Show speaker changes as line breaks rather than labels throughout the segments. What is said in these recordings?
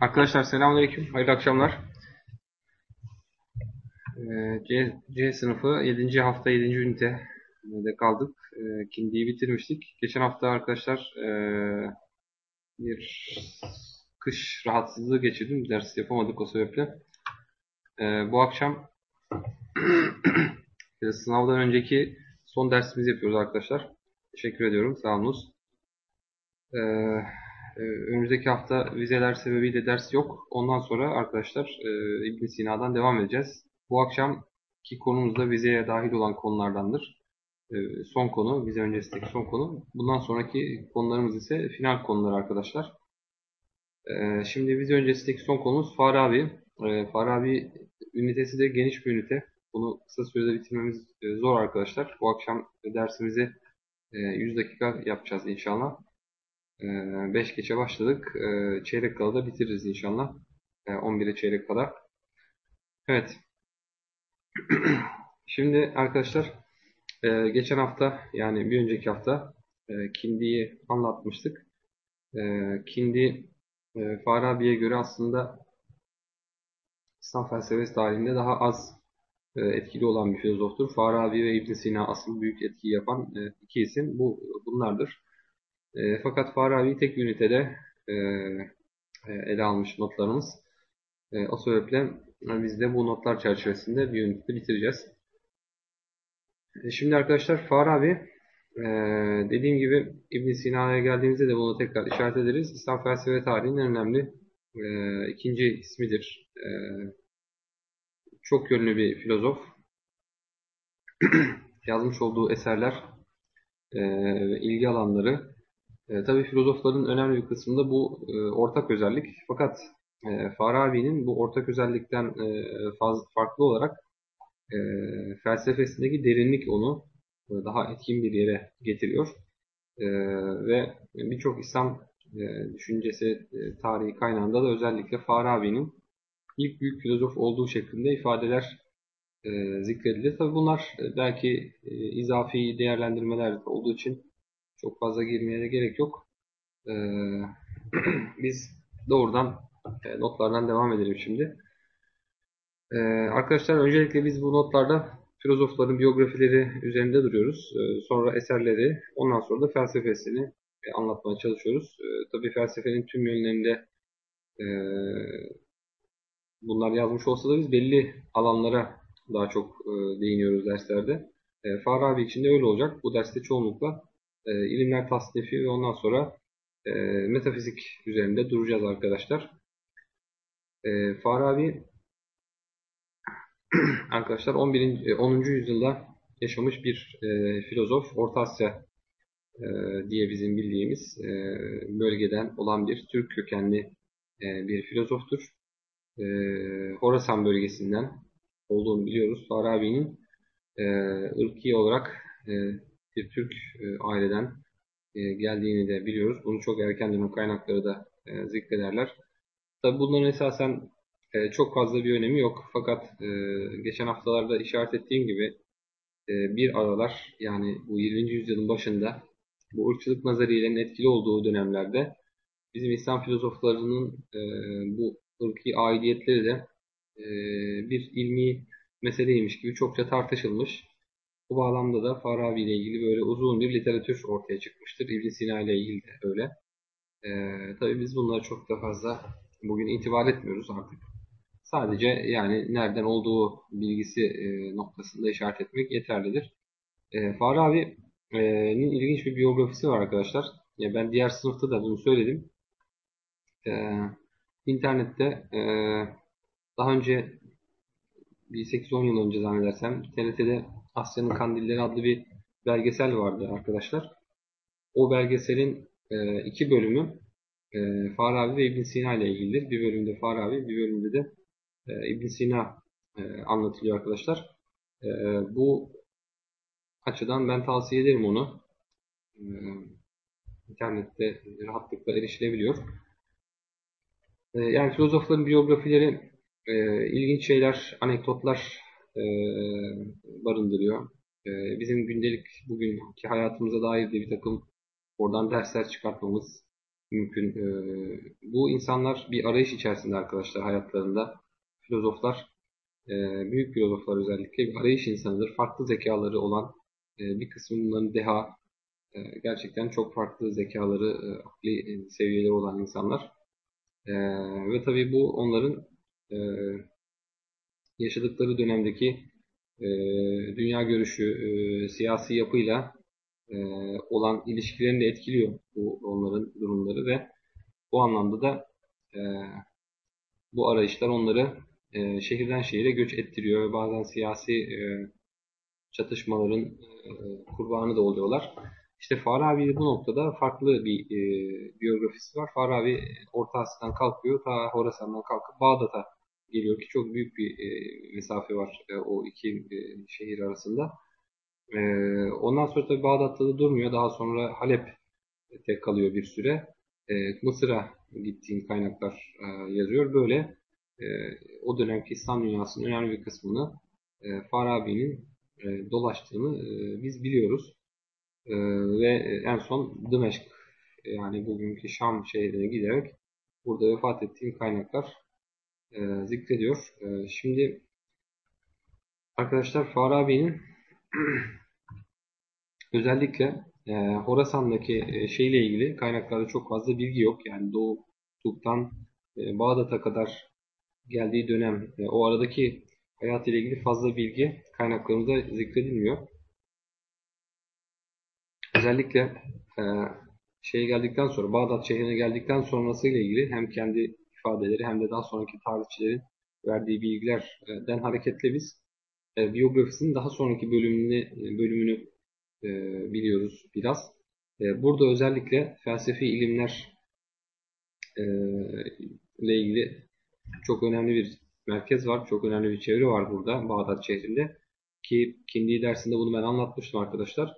Arkadaşlar selamünaleyküm. Hayırlı akşamlar. Ee, C, C sınıfı 7. hafta 7. ünitede kaldık. Ee, Kindi'yi bitirmiştik. Geçen hafta arkadaşlar ee, bir kış rahatsızlığı geçirdim. Ders yapamadık o sebeple. Ee, bu akşam sınavdan önceki son dersimizi yapıyoruz arkadaşlar. Teşekkür ediyorum. Sağ olunuz. Ee, ee, önümüzdeki hafta vizeler sebebiyle ders yok. Ondan sonra arkadaşlar e, ibn Sina'dan devam edeceğiz. Bu akşamki konumuz da vizeye dahil olan konulardandır. E, son konu, vize öncesindeki son konu. Bundan sonraki konularımız ise final konuları arkadaşlar. E, şimdi vize öncesindeki son konumuz Farabi. E, Farabi ünitesi de geniş bir ünite. Bunu kısa sürede bitirmemiz e, zor arkadaşlar. Bu akşam dersimizi e, 100 dakika yapacağız inşallah. 5 ee, geçe başladık. Ee, çeyrek kala da bitiririz inşallah. 11'e ee, çeyrek kala. Evet. Şimdi arkadaşlar geçen hafta yani bir önceki hafta e, Kindi'yi anlatmıştık. Kindi e, Farabi'ye göre aslında İslam felsefesi tarihinde daha az e, etkili olan bir filozoftur. Farabi ve İbn Sina asıl büyük etki yapan iki isim bu bunlardır. E, fakat Farabi tek ünitede e, e, ele almış notlarımız. E, o sebeple biz de bu notlar çerçevesinde bir ünitede bitireceğiz. E, şimdi arkadaşlar Farabi e, dediğim gibi İbn Sina'ya geldiğimizde de bunu tekrar işaret ederiz. İslam felsefe tarihinin önemli e, ikinci ismidir. E, çok yönlü bir filozof. Yazmış olduğu eserler, e, ilgi alanları e, tabii filozofların önemli bir kısmında bu e, ortak özellik. Fakat e, Farabi'nin bu ortak özellikten e, fazla farklı olarak e, felsefesindeki derinlik onu e, daha etkin bir yere getiriyor. E, ve birçok İslam e, düşüncesi e, tarihi kaynağında da özellikle Farabi'nin ilk büyük filozof olduğu şeklinde ifadeler e, zikredilir. Tabi bunlar e, belki e, izafi değerlendirmeler olduğu için çok fazla girmeye de gerek yok. Ee, biz doğrudan e, notlardan devam edelim şimdi. Ee, arkadaşlar öncelikle biz bu notlarda filozofların biyografileri üzerinde duruyoruz. Ee, sonra eserleri, ondan sonra da felsefesini e, anlatmaya çalışıyoruz. Tabii felsefenin tüm yönlerinde e, bunlar yazmış olsa da biz belli alanlara daha çok değiniyoruz derslerde. Farabi için de öyle olacak. Bu derste çoğunlukla e, ilimler tasnifi ve ondan sonra e, metafizik üzerinde duracağız arkadaşlar. E, Farabi arkadaşlar 11. 10. E, yüzyılda yaşamış bir e, filozof. Orta Asya e, diye bizim bildiğimiz e, bölgeden olan bir Türk kökenli e, bir filozoftur. E, Horasan bölgesinden olduğunu biliyoruz. Farabi'nin e, ırki olarak e, bir Türk e, aileden e, geldiğini de biliyoruz. Bunu çok erken dönem kaynakları da e, zikrederler. Tabi bunların esasen çok fazla bir önemi yok. Fakat geçen haftalarda işaret ettiğim gibi bir aralar yani bu 20. yüzyılın başında bu ırkçılık nazariyelerin etkili olduğu dönemlerde bizim İslam filozoflarının bu ırki aidiyetleri de bir ilmi meseleymiş gibi çokça tartışılmış. Bu bağlamda da Farabi ile ilgili böyle uzun bir literatür ortaya çıkmıştır. ibn Sina ile ilgili de öyle. Ee, tabii biz bunlara çok da fazla bugün itibar etmiyoruz artık. Sadece yani nereden olduğu bilgisi e, noktasında işaret etmek yeterlidir. E, Farabi'nin ilginç bir biyografisi var arkadaşlar. Ya ben diğer sınıfta da bunu söyledim. E, internette e, daha önce bir 8-10 yıl önce zannedersem TRT'de Asya'nın Kandilleri adlı bir belgesel vardı arkadaşlar. O belgeselin e, iki bölümü e, Farabi ve İbn Sina ile ilgilidir. Bir bölümde Farabi, bir bölümde de e, İbn Sina e, anlatılıyor arkadaşlar. E, bu açıdan ben tavsiye ederim onu. E, internette rahatlıkla erişilebiliyor. E, yani filozofların biyografileri e, ilginç şeyler, anekdotlar e, barındırıyor. E, bizim gündelik bugünkü hayatımıza dair de bir takım oradan dersler çıkartmamız, mümkün. E, bu insanlar bir arayış içerisinde arkadaşlar hayatlarında. Filozoflar, e, büyük filozoflar özellikle bir arayış insanıdır. Farklı zekaları olan e, bir kısmı bunların deha, e, gerçekten çok farklı zekaları, e, akli e, seviyeleri olan insanlar. E, ve tabii bu onların e, yaşadıkları dönemdeki e, dünya görüşü, e, siyasi yapıyla e, olan ilişkilerini de etkiliyor bu onların durumları ve bu anlamda da e, bu arayışlar onları e, şehirden şehire göç ettiriyor ve bazen siyasi e, çatışmaların e, kurbanı da oluyorlar. İşte Farabi bu noktada farklı bir e, biyografisi var. Farabi Orta Asya'dan kalkıyor, ta Horasan'dan kalkıp Bağdat'a geliyor ki çok büyük bir e, mesafe var e, o iki e, şehir arasında. E, ondan sonra tabii Bağdat'ta da durmuyor. Daha sonra Halep'te kalıyor bir süre. E, Mısır'a gittiğin kaynaklar e, yazıyor. Böyle e, o dönemki İslam dünyasının önemli bir kısmını e, Farabi'nin e, dolaştığını e, biz biliyoruz. E, ve en son Dımeşk yani bugünkü Şam şehrine giderek burada vefat ettiğim kaynaklar e, zikrediyor. E, şimdi arkadaşlar Farabi'nin özellikle e, Horasan'daki e, şeyle ilgili kaynaklarda çok fazla bilgi yok. Yani Doğu Tuk'tan e, Bağdat'a kadar geldiği dönem e, o aradaki hayat ile ilgili fazla bilgi kaynaklarımızda zikredilmiyor. Özellikle e, şeye geldikten sonra Bağdat şehrine geldikten sonrası ile ilgili hem kendi ifadeleri hem de daha sonraki tarihçilerin verdiği bilgilerden hareketle biz e, biyografisinin daha sonraki bölümünü, e, bölümünü e, biliyoruz biraz. E, burada özellikle felsefi ilimler e, ile ilgili çok önemli bir merkez var. Çok önemli bir çevre var burada Bağdat şehrinde. Ki Kindi dersinde bunu ben anlatmıştım arkadaşlar.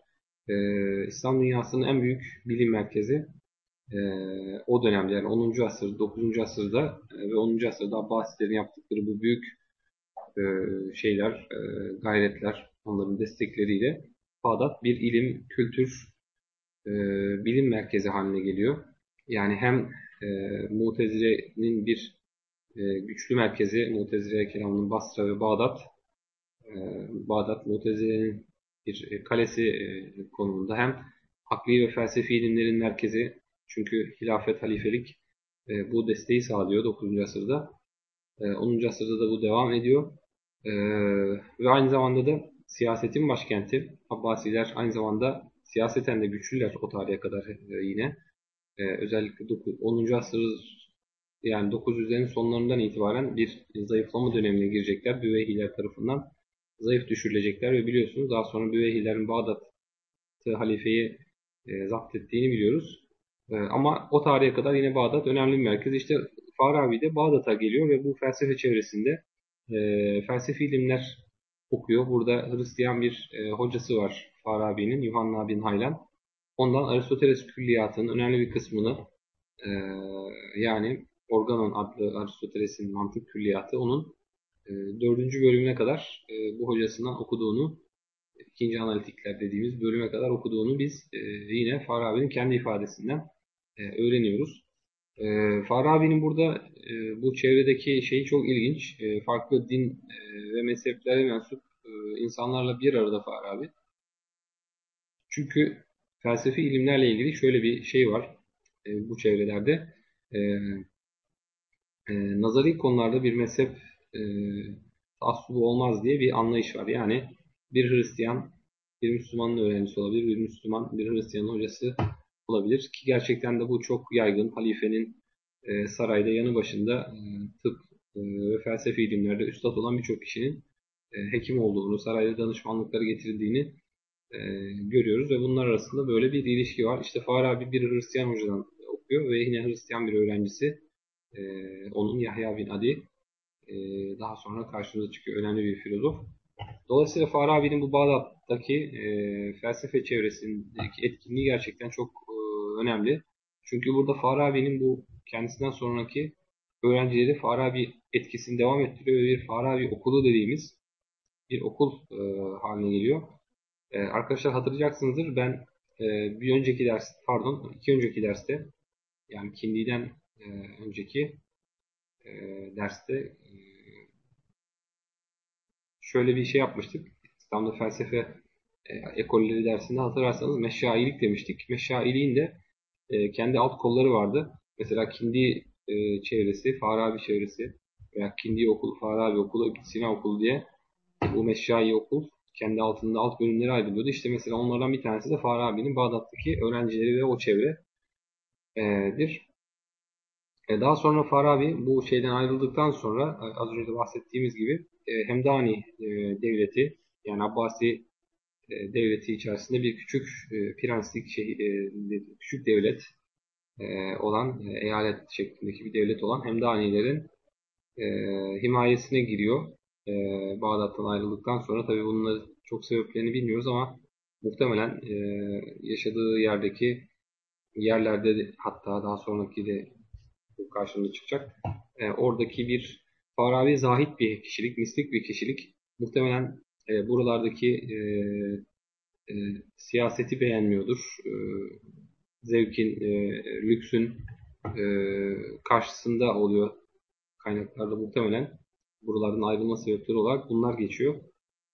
Ee, İslam dünyasının en büyük bilim merkezi e, o dönemde yani 10. asır, 9. asırda e, ve 10. asırda Abbasilerin yaptıkları bu büyük e, şeyler, e, gayretler, onların destekleriyle Bağdat bir ilim, kültür, e, bilim merkezi haline geliyor. Yani hem e, Mutezile'nin bir e, güçlü merkezi Mutezile kelamının Basra ve Bağdat. E, Bağdat Mutezile'nin bir e, kalesi e, konumunda hem akli ve felsefi ilimlerin merkezi çünkü hilafet, halifelik e, bu desteği sağlıyor 9. asırda. E, 10. asırda da bu devam ediyor. E, ve aynı zamanda da siyasetin başkenti. Abbasiler aynı zamanda siyaseten de güçlüler o tarihe kadar e, yine. E, özellikle 9, 10. asır yani 900'lerin sonlarından itibaren bir zayıflama dönemine girecekler. Büveyhiler tarafından zayıf düşürülecekler ve biliyorsunuz daha sonra Büveyhilerin Bağdat'ı halifeyi e, zapt ettiğini biliyoruz. E, ama o tarihe kadar yine Bağdat önemli bir merkez. İşte Farabi de Bağdat'a geliyor ve bu felsefe çevresinde e, felsefi ilimler okuyor. Burada Hristiyan bir e, hocası var Farabi'nin, Yuhanna bin Haylan. Ondan Aristoteles külliyatının önemli bir kısmını e, yani Organon adlı Aristoteles'in mantık külliyatı onun dördüncü bölümüne kadar bu hocasından okuduğunu ikinci analitikler dediğimiz bölüme kadar okuduğunu biz yine Farabi'nin kendi ifadesinden öğreniyoruz. E, Farabi'nin burada e, bu çevredeki şey çok ilginç. E, farklı din e, ve mezheplere mensup e, insanlarla bir arada Farabi. Çünkü felsefi ilimlerle ilgili şöyle bir şey var e, bu çevrelerde. E, e, nazari konularda bir mezhep e, taassubu olmaz diye bir anlayış var. Yani bir Hristiyan bir Müslümanın öğrencisi olabilir, bir Müslüman bir Hristiyanın hocası olabilir ki gerçekten de bu çok yaygın. Halifenin e, sarayda yanı başında e, tıp e, ve felsefi ilimlerde üstad olan birçok kişinin e, hekim olduğunu, sarayda danışmanlıkları getirildiğini e, görüyoruz ve bunlar arasında böyle bir ilişki var. İşte Farabi bir Hristiyan hocadan okuyor ve yine Hristiyan bir öğrencisi e, onun Yahya bin Adi e, daha sonra karşımıza çıkıyor. Önemli bir filozof. Dolayısıyla Farabi'nin bu Bağdat'taki e, felsefe çevresindeki etkinliği gerçekten çok önemli. Çünkü burada Farabi'nin bu kendisinden sonraki öğrencileri Farabi etkisini devam ettiriyor ve bir Farabi okulu dediğimiz bir okul e, haline geliyor. E, arkadaşlar hatırlayacaksınızdır ben e, bir önceki ders, pardon iki önceki derste yani Kindi'den e, önceki e, derste e, şöyle bir şey yapmıştık. İslam'da felsefe e, ekolleri dersinde hatırlarsanız meşailik demiştik. Meşailiğin de e, kendi alt kolları vardı. Mesela Kindi e, çevresi, Farabi çevresi veya Kindi okulu, Farabi okulu, Sina okulu diye bu meşai okul kendi altında alt bölümleri ayrılıyordu. İşte mesela onlardan bir tanesi de Farabi'nin Bağdat'taki öğrencileri ve o çevredir. E, daha sonra Farabi bu şeyden ayrıldıktan sonra e, az önce de bahsettiğimiz gibi e, Hemdani devleti yani Abbasi devleti içerisinde bir küçük prenslik şey, küçük devlet olan eyalet şeklindeki bir devlet olan Hemdanilerin himayesine giriyor. Bağdat'tan ayrıldıktan sonra tabi bunları çok sebeplerini bilmiyoruz ama muhtemelen yaşadığı yerdeki yerlerde hatta daha sonraki de karşımıza çıkacak. E, oradaki bir Farabi zahit bir kişilik, mistik bir kişilik. Muhtemelen e, buralardaki e, e, siyaseti beğenmiyordur. E, zevkin, e, lüksün e, karşısında oluyor kaynaklarda muhtemelen. Buralardan ayrılma sebepleri olarak bunlar geçiyor.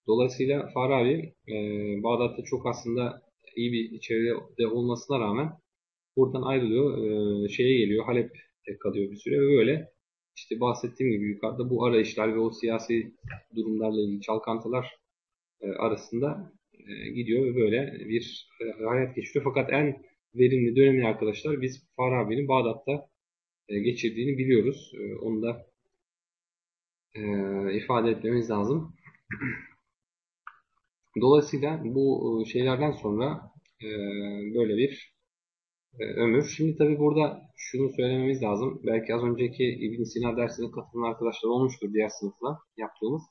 Dolayısıyla Farabi e, Bağdat'ta çok aslında iyi bir çevrede olmasına rağmen buradan ayrılıyor. E, şeye geliyor. Halep kalıyor bir süre ve böyle işte bahsettiğim gibi yukarıda bu arayışlar ve o siyasi durumlarla ilgili çalkantılar arasında e, gidiyor ve böyle bir e, hayat geçiriyor. Fakat en verimli dönemini arkadaşlar biz Farabi'nin Bağdat'ta geçirdiğini biliyoruz. Onu da ifade etmemiz lazım. Dolayısıyla bu şeylerden sonra böyle bir e, ömür. Şimdi tabii burada şunu söylememiz lazım. Belki az önceki İbn Sina dersine katılan arkadaşlar olmuştur diğer sınıfla yaptığımız.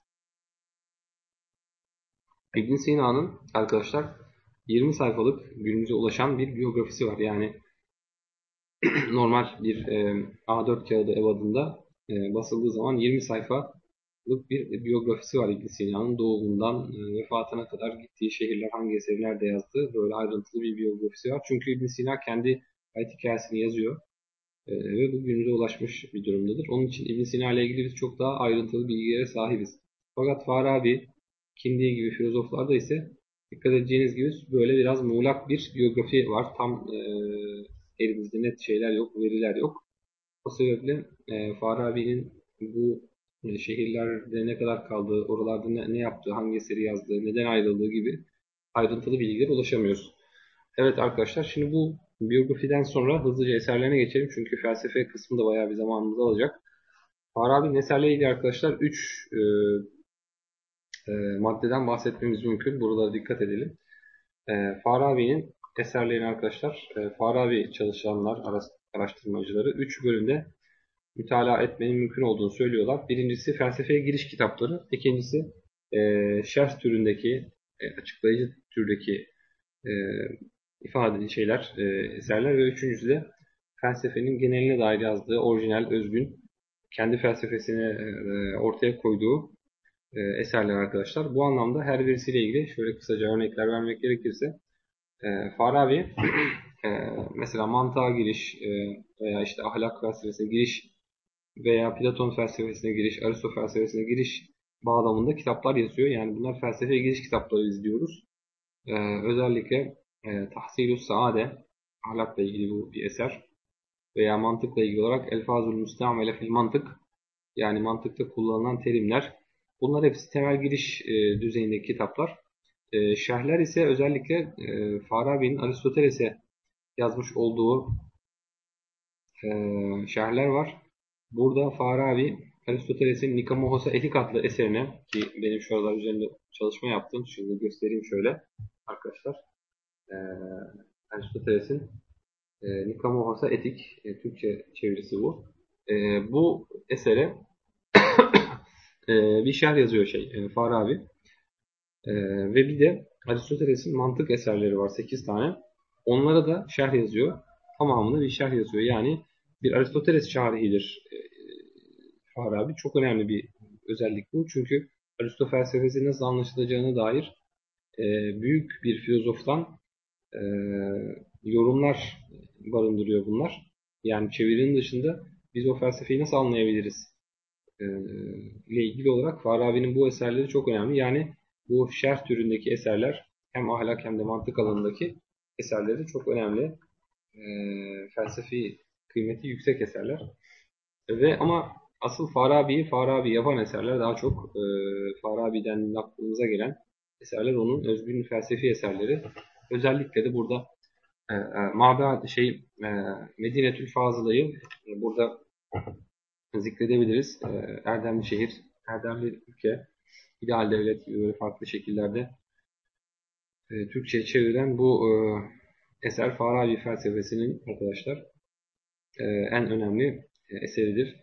İbn Sina'nın arkadaşlar 20 sayfalık günümüze ulaşan bir biyografisi var. Yani normal bir e, A4 kağıdı ev adında e, basıldığı zaman 20 sayfa bir biyografisi var İbn Sina'nın doğumundan e, vefatına kadar gittiği şehirler hangi eserlerde yazdığı böyle ayrıntılı bir biyografisi var. Çünkü İbn Sina kendi hayat hikayesini yazıyor e, ve bu ulaşmış bir durumdadır. Onun için İbn Sina ile ilgili biz çok daha ayrıntılı bilgilere sahibiz. Fakat Farabi, Kindi gibi filozoflarda ise dikkat edeceğiniz gibi böyle biraz muğlak bir biyografi var. Tam e, elimizde net şeyler yok, veriler yok. O sebeple e, Farabi'nin bu e, şehirlerde ne kadar kaldığı, oralarda ne, ne yaptığı, hangi eseri yazdığı, neden ayrıldığı gibi ayrıntılı bilgilere ulaşamıyoruz. Evet arkadaşlar şimdi bu biyografiden sonra hızlıca eserlerine geçelim. Çünkü felsefe kısmı da bayağı bir zamanımızı alacak. Farabi'nin eserleriyle arkadaşlar 3 e, e, maddeden bahsetmemiz mümkün. Buralara dikkat edelim. E, Farabi'nin eserlerini arkadaşlar, e, Farabi çalışanlar, araştırmacıları 3 bölümde mütalaa etmenin mümkün olduğunu söylüyorlar. Birincisi felsefeye giriş kitapları. İkincisi e, şerh türündeki, e, açıklayıcı türdeki e, ifade şeyler, e, eserler ve üçüncüsü de felsefenin geneline dair yazdığı orijinal, özgün, kendi felsefesini e, ortaya koyduğu e, eserler arkadaşlar. Bu anlamda her birisiyle ilgili şöyle kısaca örnekler vermek gerekirse e, Farabi e, mesela mantığa giriş e, veya işte ahlak felsefesine giriş veya Platon felsefesine giriş, Aristo felsefesine giriş bağlamında kitaplar yazıyor. Yani bunlar felsefeye giriş kitapları izliyoruz. Özellikle e, Tahsilü Saade, ahlakla ilgili bu bir eser. Veya mantıkla ilgili olarak Elfazul Müstamele fil mantık, yani mantıkta kullanılan terimler. Bunlar hepsi temel giriş e, düzeyindeki kitaplar. E, şerhler ise özellikle e, Farabi'nin Aristoteles'e yazmış olduğu e, şerhler var. Burada Farabi Aristoteles'in Nikomohos'a Etik adlı eserine ki benim şu aralar üzerinde çalışma yaptım. Şimdi göstereyim şöyle arkadaşlar. Ee, Aristoteles'in e, Nikomohos'a Etik e, Türkçe çevirisi bu. E, bu esere e, bir şerh yazıyor şey e, Farabi. E, ve bir de Aristoteles'in mantık eserleri var 8 tane. Onlara da şerh yazıyor. Tamamını bir şerh yazıyor. Yani bir Aristoteles şarihidir e, Farabi. Çok önemli bir özellik bu. Çünkü Aristo felsefesi nasıl anlaşılacağına dair e, büyük bir filozoftan yorumlar barındırıyor bunlar. yani çevirinin dışında biz o felsefeyi nasıl anlayabiliriz ile ilgili olarak Farabi'nin bu eserleri çok önemli. Yani bu şerh türündeki eserler hem ahlak hem de mantık alanındaki eserleri çok önemli. E, felsefi kıymeti yüksek eserler. Ve ama asıl Farabi'yi Farabi yapan eserler daha çok e, Farabi'den aklımıza gelen eserler onun özgün felsefi eserleri. Özellikle de burada e, e, Mabe şey e, Medinetül Fazıla'yı e, burada zikredebiliriz. E, Erdemli şehir, Erdemli ülke, ideal devlet böyle farklı şekillerde e, Türkçe'ye çevrilen bu e, eser Farabi felsefesinin arkadaşlar e, en önemli e, eseridir.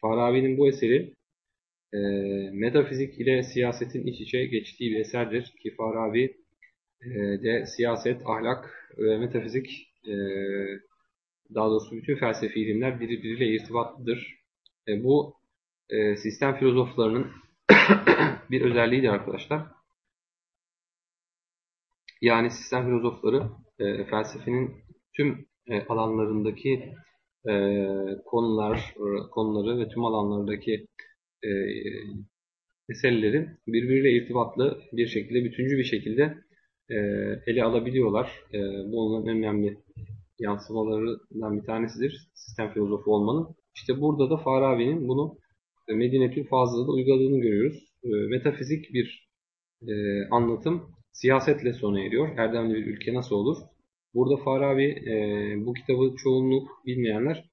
Farabi'nin bu eseri metafizik ile siyasetin iç içe geçtiği bir eserdir ki Farabi de siyaset, ahlak ve metafizik daha doğrusu bütün felsefi ilimler birbiriyle irtibatlıdır. E, bu e, sistem filozoflarının bir özelliğidir arkadaşlar. Yani sistem filozofları e, felsefenin tüm e, alanlarındaki e, konular, konuları ve tüm alanlardaki e, meseleleri birbiriyle irtibatlı bir şekilde, bütüncü bir şekilde e, ele alabiliyorlar. E, bu onların önemli yansımalarından bir tanesidir sistem filozofu olmanın. İşte burada da Farabi'nin bunu Medinetül Fazıla'da uyguladığını görüyoruz. E, metafizik bir e, anlatım siyasetle sona eriyor. Erdemli bir ülke nasıl olur? Burada Farabi e, bu kitabı çoğunluk bilmeyenler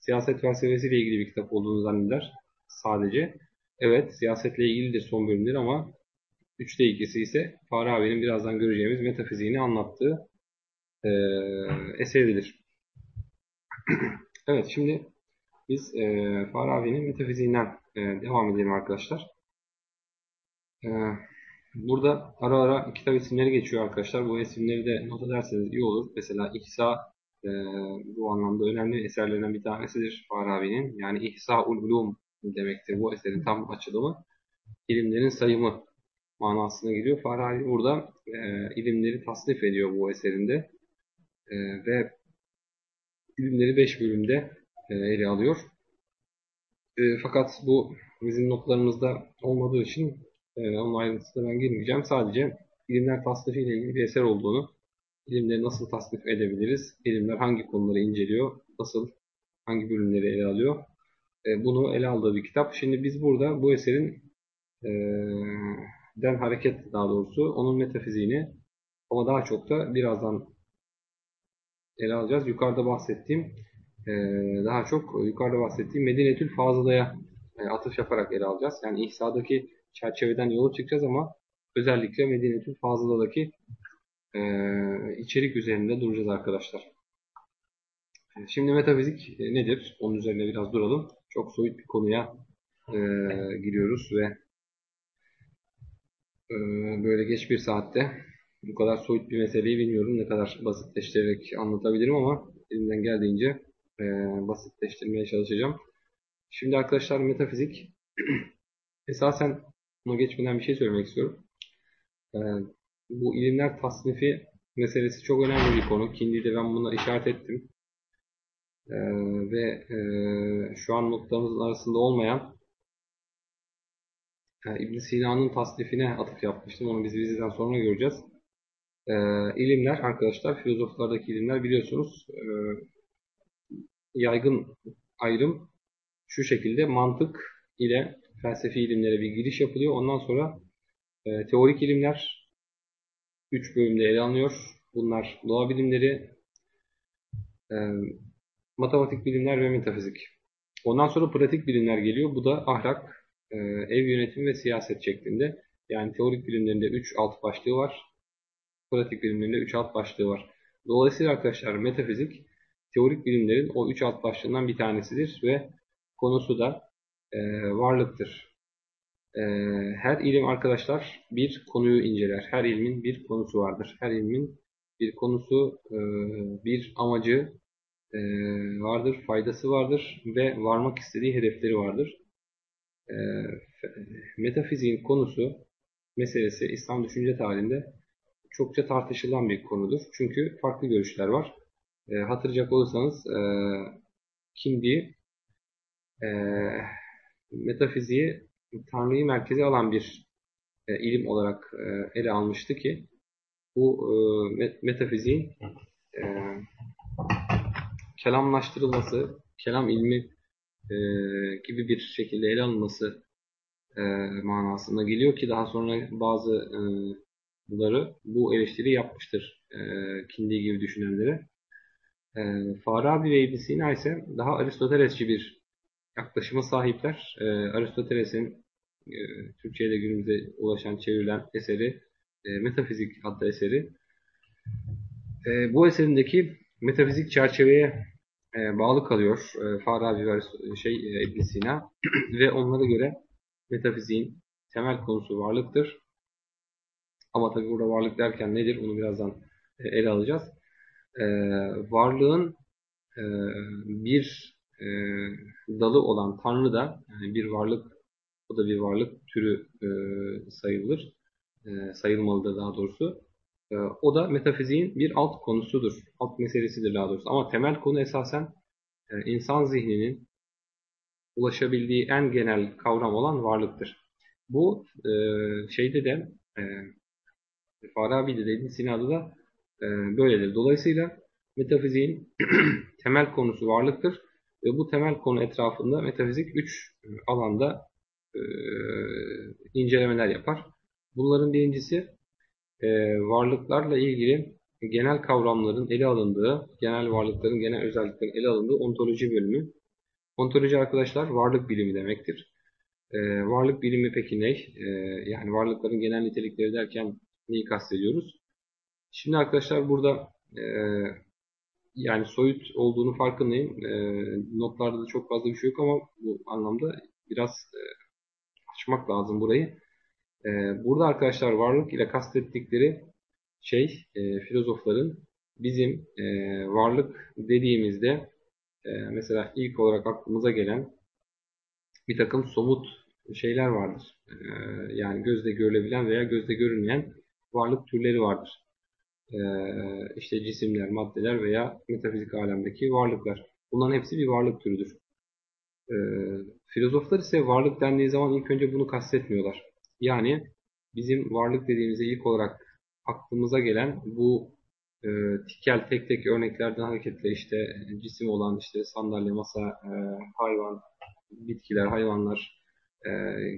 siyaset felsefesiyle ilgili bir kitap olduğunu zanneder sadece. Evet siyasetle ilgilidir son bölümleri ama üçte ikisi ise Farabi'nin birazdan göreceğimiz metafiziğini anlattığı e, eseridir. evet şimdi biz e, Farabi'nin metafiziğinden e, devam edelim arkadaşlar. E, burada ara ara kitap isimleri geçiyor arkadaşlar. Bu isimleri de not ederseniz iyi olur. Mesela İhsa e, bu anlamda önemli eserlerinden bir tanesidir Farabi'nin. Yani İhsa-ul Ulum demektir bu eserin tam açılımı. İlimlerin sayımı manasına geliyor. Farabi burada e, ilimleri tasnif ediyor bu eserinde. E, ve ilimleri 5 bölümde ele alıyor. E, fakat bu bizim notlarımızda olmadığı için e, onun ayrıntısına ben girmeyeceğim. Sadece ilimler tasnifi ile ilgili bir eser olduğunu, ilimleri nasıl tasnif edebiliriz, ilimler hangi konuları inceliyor, nasıl hangi bölümleri ele alıyor, e, bunu ele aldığı bir kitap. Şimdi biz burada bu eserin e, den hareket daha doğrusu onun metafiziğini ama daha çok da birazdan ele alacağız. Yukarıda bahsettiğim e, daha çok yukarıda bahsettiğim Medinetül Fazıla'ya e, atıf yaparak ele alacağız. Yani İhsa'daki çerçeveden yola çıkacağız ama özellikle Medinetül Fazıla'daki e, içerik üzerinde duracağız arkadaşlar. Şimdi metafizik nedir? Onun üzerine biraz duralım. Çok soyut bir konuya e, giriyoruz ve e, böyle geç bir saatte bu kadar soyut bir meseleyi bilmiyorum ne kadar basitleştirerek anlatabilirim ama elimden geldiğince e, basitleştirmeye çalışacağım. Şimdi arkadaşlar metafizik esasen buna geçmeden bir şey söylemek istiyorum. E, bu ilimler tasnifi meselesi çok önemli bir konu. Kindi'de ben buna işaret ettim. Ee, ve e, şu an noktamızın arasında olmayan e, ibn Sina'nın tasnifine atıf yapmıştım. Onu biz viziden sonra göreceğiz. E, ilimler arkadaşlar, filozoflardaki ilimler biliyorsunuz e, yaygın ayrım şu şekilde mantık ile felsefi ilimlere bir giriş yapılıyor. Ondan sonra e, teorik ilimler 3 bölümde ele alınıyor. Bunlar doğa bilimleri, e, matematik bilimler ve metafizik. Ondan sonra pratik bilimler geliyor. Bu da ahlak, e, ev yönetimi ve siyaset şeklinde. Yani teorik bilimlerinde 3 alt başlığı var. Pratik bilimlerinde 3 alt başlığı var. Dolayısıyla arkadaşlar metafizik teorik bilimlerin o 3 alt başlığından bir tanesidir ve konusu da e, varlıktır. E, her ilim arkadaşlar bir konuyu inceler. Her ilmin bir konusu vardır. Her ilmin bir konusu, e, bir amacı, e, vardır, faydası vardır ve varmak istediği hedefleri vardır. E, metafiziğin konusu, meselesi İslam düşünce tarihinde çokça tartışılan bir konudur. Çünkü farklı görüşler var. E, hatırlayacak olursanız e, kimliği e, metafiziği Tanrı'yı merkeze alan bir e, ilim olarak e, ele almıştı ki bu e, metafiziğin e, kelamlaştırılması, kelam ilmi e, gibi bir şekilde ele alınması e, manasında geliyor ki daha sonra bazı e, bu eleştiri yapmıştır e, Kindi gibi düşünenlere. E, Farabi ve ibn Sina ise daha Aristotelesçi bir yaklaşıma sahipler. E, Aristoteles'in e, Türkçe'de günümüze ulaşan çevrilen eseri e, Metafizik adlı eseri. E, bu eserindeki metafizik çerçeveye e, bağlı kalıyor e, Farabi ve şey, e, ibn Sina ve onlara göre metafiziğin temel konusu varlıktır. Ama tabi burada varlık derken nedir onu birazdan e, ele alacağız. E, varlığın e, bir e, dalı olan Tanrı da yani bir varlık o da bir varlık türü e, sayılır. E, sayılmalıdır daha doğrusu. E, o da metafiziğin bir alt konusudur. Alt meselesidir daha doğrusu. Ama temel konu esasen e, insan zihninin ulaşabildiği en genel kavram olan varlıktır. Bu e, şeyde de e, Farabi'de de İbn Sina'da da e, böyledir. Dolayısıyla metafiziğin temel konusu varlıktır ve bu temel konu etrafında metafizik üç alanda e, incelemeler yapar. Bunların birincisi e, varlıklarla ilgili genel kavramların ele alındığı, genel varlıkların genel özelliklerin ele alındığı ontoloji bölümü. Ontoloji arkadaşlar varlık bilimi demektir. E, varlık bilimi peki ne? E, yani varlıkların genel nitelikleri derken neyi kastediyoruz? Şimdi arkadaşlar burada e, yani soyut olduğunu farkındayım. E, notlarda da çok fazla bir şey yok ama bu anlamda biraz e, açmak lazım burayı. E, burada arkadaşlar varlık ile kastettikleri şey e, filozofların bizim e, varlık dediğimizde e, mesela ilk olarak aklımıza gelen bir takım somut şeyler vardır. E, yani gözle görülebilen veya gözle görünmeyen varlık türleri vardır. E, işte cisimler, maddeler veya metafizik alemdeki varlıklar. Bunların hepsi bir varlık türüdür. E, filozoflar ise varlık dendiği zaman ilk önce bunu kastetmiyorlar. Yani bizim varlık dediğimizde ilk olarak aklımıza gelen bu e, tikel tek tek örneklerden hareketle işte cisim olan işte sandalye, masa, e, hayvan, bitkiler, hayvanlar, e,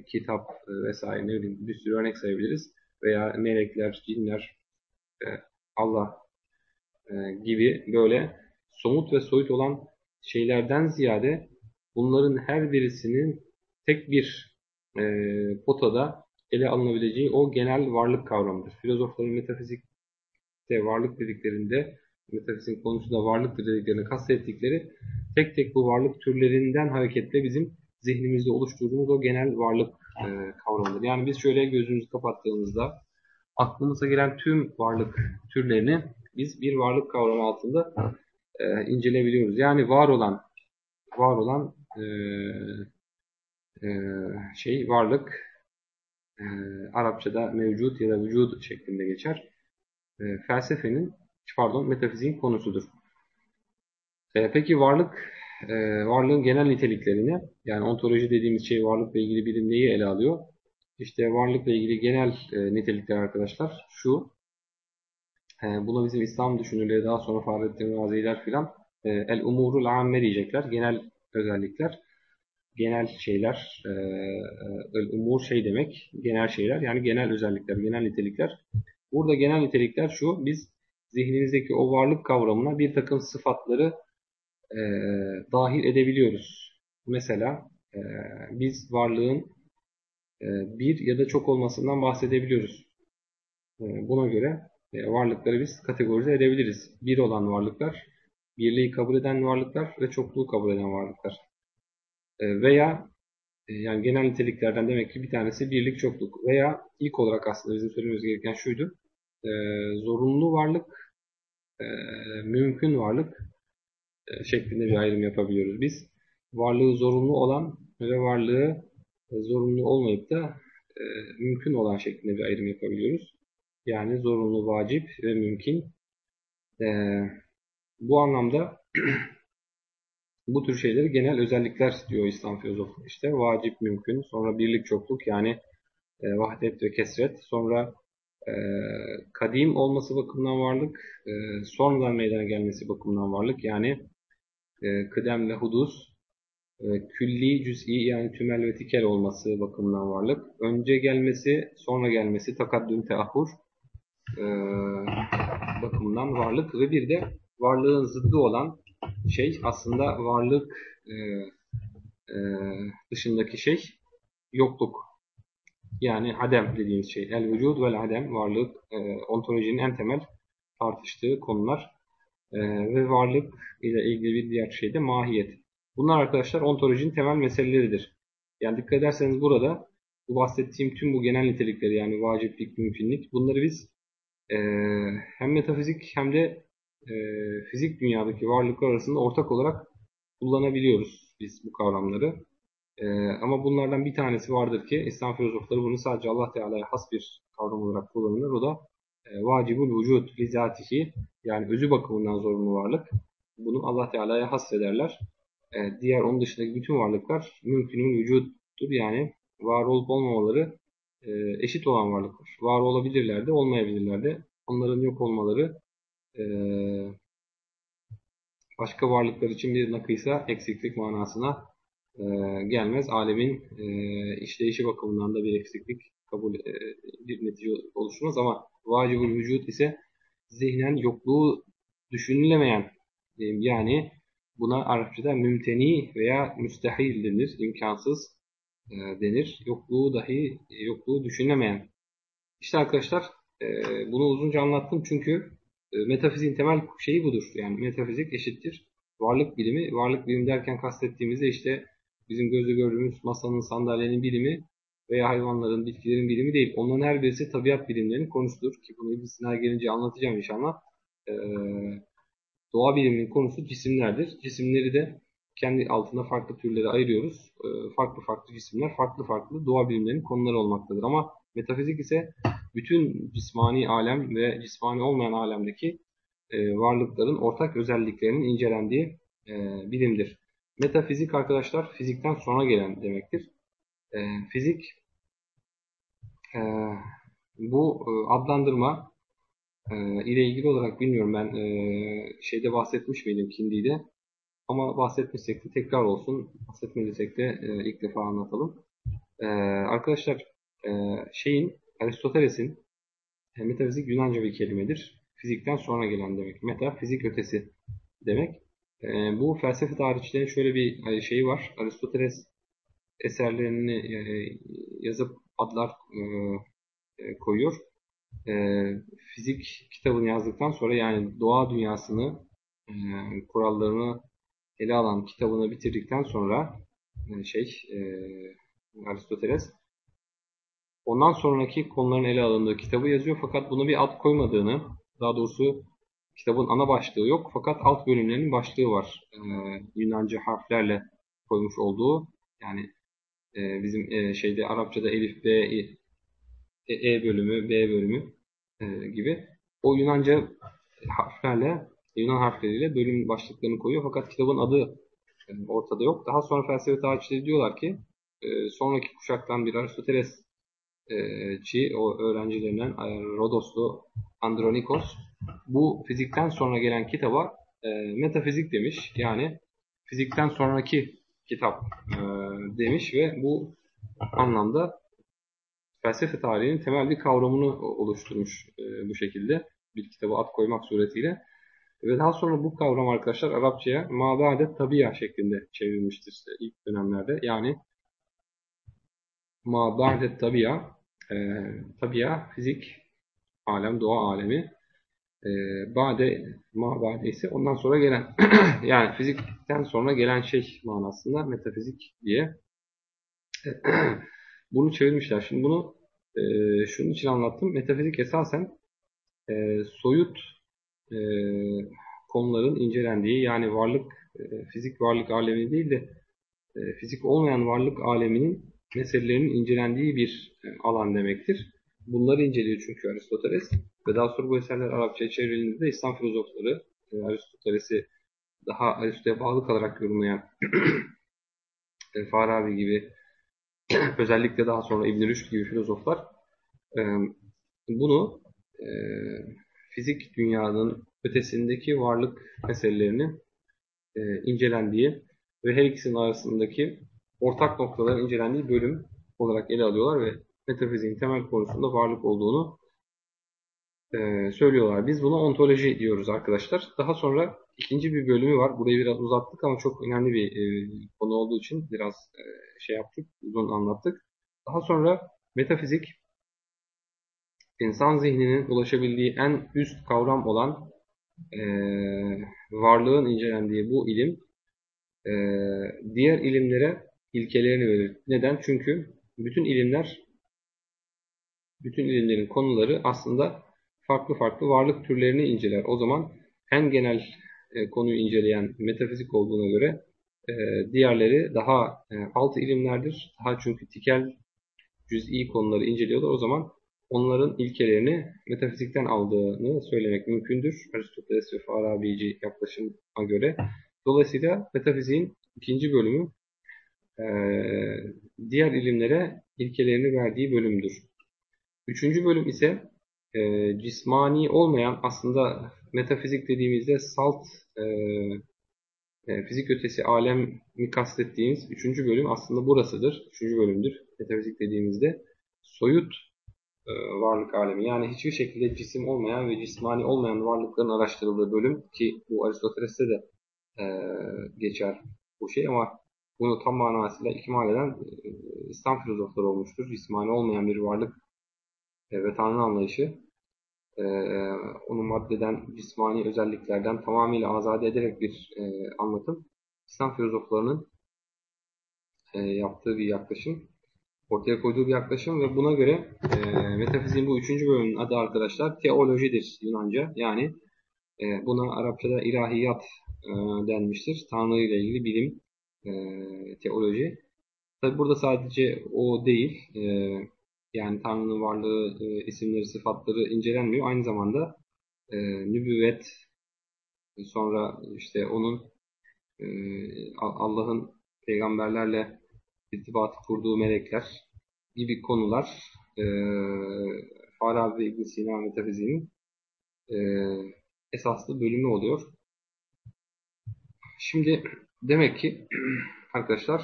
kitap e, vesaire ne bileyim bir sürü örnek sayabiliriz. Veya melekler, cinler, e, Allah e, gibi böyle somut ve soyut olan şeylerden ziyade bunların her birisinin tek bir e, potada ele alınabileceği o genel varlık kavramıdır. Filozofların metafizikte varlık dediklerinde, metafizik konusunda varlık dediklerini kastettikleri tek tek bu varlık türlerinden hareketle bizim zihnimizde oluşturduğumuz o genel varlık e, kavramıdır. Yani biz şöyle gözümüzü kapattığımızda aklımıza gelen tüm varlık türlerini biz bir varlık kavramı altında e, inceleyebiliyoruz. Yani var olan var olan e, e, şey varlık e, Arapçada mevcut ya da vücud şeklinde geçer. E, felsefenin, pardon metafiziğin konusudur. E, peki varlık, e, varlığın genel niteliklerini, yani ontoloji dediğimiz şey varlıkla ilgili bilim neyi ele alıyor? İşte varlıkla ilgili genel e, nitelikler arkadaşlar şu. E, buna bizim İslam düşünürleri daha sonra Fahrettin Raziler filan e, el umurul amme diyecekler. Genel özellikler genel şeyler, e, e, umur şey demek, genel şeyler yani genel özellikler, genel nitelikler. Burada genel nitelikler şu, biz zihnimizdeki o varlık kavramına bir takım sıfatları e, dahil edebiliyoruz. Mesela e, biz varlığın bir ya da çok olmasından bahsedebiliyoruz. E, buna göre e, varlıkları biz kategorize edebiliriz. Bir olan varlıklar, birliği kabul eden varlıklar ve çokluğu kabul eden varlıklar. E, veya e, yani genel niteliklerden demek ki bir tanesi birlik çokluk veya ilk olarak aslında bizim söylememiz gereken şuydu. E, zorunlu varlık, mümkün varlık şeklinde bir ayrım yapabiliyoruz biz. Varlığı zorunlu olan ve varlığı zorunlu olmayıp da mümkün olan şeklinde bir ayrım yapabiliyoruz. Yani zorunlu, vacip ve mümkün. bu anlamda Bu tür şeyleri genel özellikler diyor İslam filozofları. İşte vacip mümkün, sonra birlik çokluk yani e, vahdet ve kesret, sonra e, kadim olması bakımından varlık, e, sonradan meydana gelmesi bakımından varlık yani e, kıdemle hudus, e, külli, cüz'i yani tümel ve tikel olması bakımından varlık, önce gelmesi, sonra gelmesi, takaddüm, teahhur e, bakımından varlık ve bir de varlığın zıddı olan şey aslında varlık e, e, dışındaki şey yokluk. Yani adem dediğimiz şey. El vücud vel adem varlık e, ontolojinin en temel tartıştığı konular e, ve varlık ile ilgili bir diğer şey de mahiyet. Bunlar arkadaşlar ontolojinin temel meseleleridir. Yani dikkat ederseniz burada bu bahsettiğim tüm bu genel nitelikleri yani vaciplik, mümkünlük bunları biz e, hem metafizik hem de e, fizik dünyadaki varlıklar arasında ortak olarak kullanabiliyoruz biz bu kavramları. E, ama bunlardan bir tanesi vardır ki İslam filozofları bunu sadece Allah Teala'ya has bir kavram olarak kullanırlar. O da e, vacibul vücud lizatihi yani özü bakımından zorunlu varlık. Bunu Allah Teala'ya hasrederler. E, diğer onun dışındaki bütün varlıklar mümkünün vücuttur yani var olup olmamaları e, eşit olan varlıklar. Var olabilirler de olmayabilirler de. Onların yok olmaları e, başka varlıklar için bir nakıysa eksiklik manasına gelmez. Alemin işleyişi bakımından da bir eksiklik kabul bir netice oluşmaz ama vacibul vücut ise zihnen yokluğu düşünülemeyen yani buna Arapçada mümteni veya müstehil denir, imkansız e, denir. Yokluğu dahi yokluğu düşünülemeyen. İşte arkadaşlar e, bunu uzunca anlattım çünkü e, metafiziğin temel şeyi budur. Yani metafizik eşittir varlık bilimi. Varlık bilimi derken kastettiğimizde işte bizim gözle gördüğümüz masanın, sandalyenin bilimi veya hayvanların, bitkilerin bilimi değil. Onların her birisi tabiat bilimlerinin konusudur. Ki bunu İbn Sina gelince anlatacağım inşallah. Ee, doğa biliminin konusu cisimlerdir. Cisimleri de kendi altında farklı türleri ayırıyoruz. Ee, farklı farklı cisimler, farklı farklı doğa bilimlerinin konuları olmaktadır. Ama metafizik ise bütün cismani alem ve cismani olmayan alemdeki e, varlıkların ortak özelliklerinin incelendiği e, bilimdir. Metafizik arkadaşlar fizikten sonra gelen demektir. E, fizik bu adlandırma e, ile ilgili olarak bilmiyorum ben e, şeyde bahsetmiş miydim Kindi'de ama bahsetmişsek de tekrar olsun bahsetmediysek de e, ilk defa anlatalım. E, arkadaşlar e, şeyin Aristoteles'in e, metafizik Yunanca bir kelimedir. Fizikten sonra gelen demek. Meta fizik ötesi demek. E, bu felsefe tarihçilerin şöyle bir e, şeyi var. Aristoteles eserlerini e, yazıp adlar e, e, koyuyor. E, fizik kitabını yazdıktan sonra yani doğa dünyasını e, kurallarını ele alan kitabını bitirdikten sonra e, şey e, Aristoteles Ondan sonraki konuların ele alındığı kitabı yazıyor. Fakat buna bir ad koymadığını, daha doğrusu kitabın ana başlığı yok. Fakat alt bölümlerinin başlığı var. Ee, Yunanca harflerle koymuş olduğu. Yani e, bizim e, şeyde Arapçada elif, b, e, e bölümü, b bölümü e, gibi. O Yunanca harflerle, Yunan harfleriyle bölüm başlıklarını koyuyor fakat kitabın adı e, ortada yok. Daha sonra felsefe tarihçileri diyorlar ki e, sonraki kuşaktan bir Aristoteles Ci o öğrencilerinden Rodoslu Andronikos bu fizikten sonra gelen kitaba e, metafizik demiş. Yani fizikten sonraki kitap e, demiş ve bu anlamda felsefe tarihinin temel bir kavramını oluşturmuş e, bu şekilde bir kitaba at koymak suretiyle. Ve daha sonra bu kavram arkadaşlar Arapçaya mabade tabiya şeklinde çevrilmiştir ilk dönemlerde. Yani mabade tabiya e, tabiya, fizik, alem, doğa alemi. E, bade, ma bade ise ondan sonra gelen yani fizikten sonra gelen şey manasında metafizik diye bunu çevirmişler. Şimdi bunu e, şunun için anlattım. Metafizik esasen e, soyut e, konuların incelendiği yani varlık e, fizik varlık alemi değil de e, fizik olmayan varlık aleminin meselelerinin incelendiği bir e, alan demektir. Bunları inceliyor çünkü Aristoteles ve daha sonra bu eserler Arapçaya çevrildiğinde İslam filozofları e, Aristoteles'i daha Aristo'ya bağlı kalarak yorumlayan e, Farabi gibi özellikle daha sonra İbn Rüşd gibi filozoflar e, bunu e, fizik dünyanın ötesindeki varlık meselelerini e, incelendiği ve her ikisinin arasındaki ortak noktaların incelendiği bölüm olarak ele alıyorlar ve metafiziğin temel konusunda varlık olduğunu e, söylüyorlar. Biz buna ontoloji diyoruz arkadaşlar. Daha sonra ikinci bir bölümü var. Burayı biraz uzattık ama çok önemli bir e, konu olduğu için biraz e, şey yaptık, uzun anlattık. Daha sonra metafizik insan zihninin ulaşabildiği en üst kavram olan e, varlığın incelendiği bu ilim e, diğer ilimlere ilkelerini verir. Neden? Çünkü bütün ilimler bütün ilimlerin konuları aslında farklı farklı varlık türlerini inceler. O zaman en genel e, konuyu inceleyen metafizik olduğuna göre e, diğerleri daha e, alt ilimlerdir. Daha çünkü tikel cüz'i konuları inceliyorlar. O zaman onların ilkelerini metafizikten aldığını söylemek mümkündür. Aristoteles ve Farabici yaklaşıma göre. Dolayısıyla metafiziğin ikinci bölümü diğer ilimlere ilkelerini verdiği bölümdür. Üçüncü bölüm ise e, cismani olmayan aslında metafizik dediğimizde salt e, e, fizik ötesi alemi kastettiğimiz üçüncü bölüm aslında burasıdır. Üçüncü bölümdür metafizik dediğimizde. Soyut e, varlık alemi yani hiçbir şekilde cisim olmayan ve cismani olmayan varlıkların araştırıldığı bölüm ki bu Aristoteles'te de e, geçer bu şey ama bunu tam manasıyla ikmal eden e, İslam filozofları olmuştur. Cismani olmayan bir varlık ve Tanrı anlayışı e, onu maddeden, cismani özelliklerden tamamıyla azade ederek bir e, anlatım. İslam filozoflarının e, yaptığı bir yaklaşım, ortaya koyduğu bir yaklaşım ve buna göre e, metafiziğin bu üçüncü bölümünün adı arkadaşlar teolojidir Yunanca. Yani e, buna Arapçada ilahiyat e, denmiştir. Tanrı ile ilgili bilim, e, teoloji. Tabi burada sadece o değil, e, yani Tanrı'nın varlığı, e, isimleri, sıfatları incelenmiyor. Aynı zamanda e, nübüvvet, sonra işte onun e, Allah'ın peygamberlerle irtibatı kurduğu melekler gibi konular e, Farabi İbn Sina metafiziğinin e, esaslı bölümü oluyor. Şimdi demek ki arkadaşlar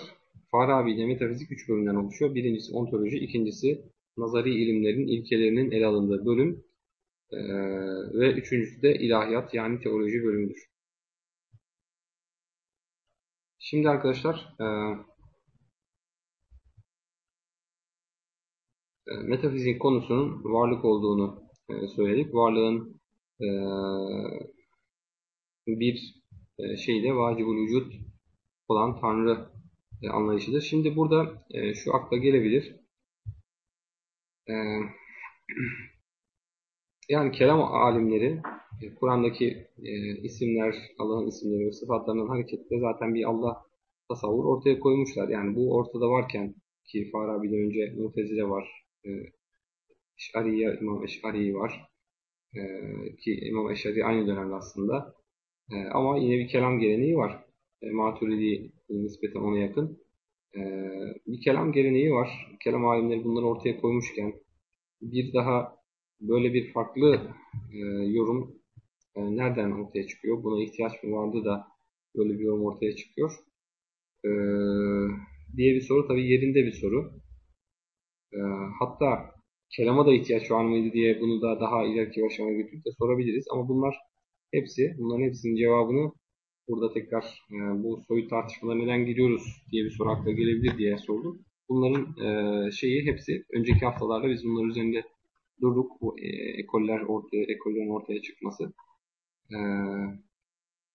Farabi ile metafizik üç bölümden oluşuyor. Birincisi ontoloji, ikincisi nazari ilimlerin ilkelerinin ele alındığı bölüm e, ve üçüncüsü de ilahiyat yani teoloji bölümüdür. Şimdi arkadaşlar e, e, metafizik konusunun varlık olduğunu söyledik. Varlığın bir şeyde vacibul vücut olan Tanrı anlayışıdır. Şimdi burada şu akla gelebilir. E, yani kelam alimleri e, Kur'an'daki e, isimler, Allah'ın isimleri ve sıfatlarından hareketle zaten bir Allah tasavvur ortaya koymuşlar. Yani bu ortada varken ki Farabi'den önce Mutezile var, e, Eş'ariye, İmam Eş'ari var. Ki İmam Eş'ari aynı dönemde aslında. Ama yine bir kelam geleneği var. E, Maturidi nispeten ona yakın. E, bir kelam geleneği var. Kelam alimleri bunları ortaya koymuşken bir daha böyle bir farklı e, yorum e, nereden ortaya çıkıyor? Buna ihtiyaç mı vardı da böyle bir yorum ortaya çıkıyor? E, diye bir soru tabii yerinde bir soru. E, hatta kelama da ihtiyaç var mıydı diye bunu da daha ileriki aşamaya götürüp de sorabiliriz. Ama bunlar hepsi, bunların hepsinin cevabını burada tekrar e, bu soyut tartışmalara neden giriyoruz diye bir soru akla gelebilir diye sordum. Bunların e, şeyi hepsi önceki haftalarda biz bunlar üzerinde durduk. Bu e, ekoller ortaya, ekollerin ortaya çıkması. E,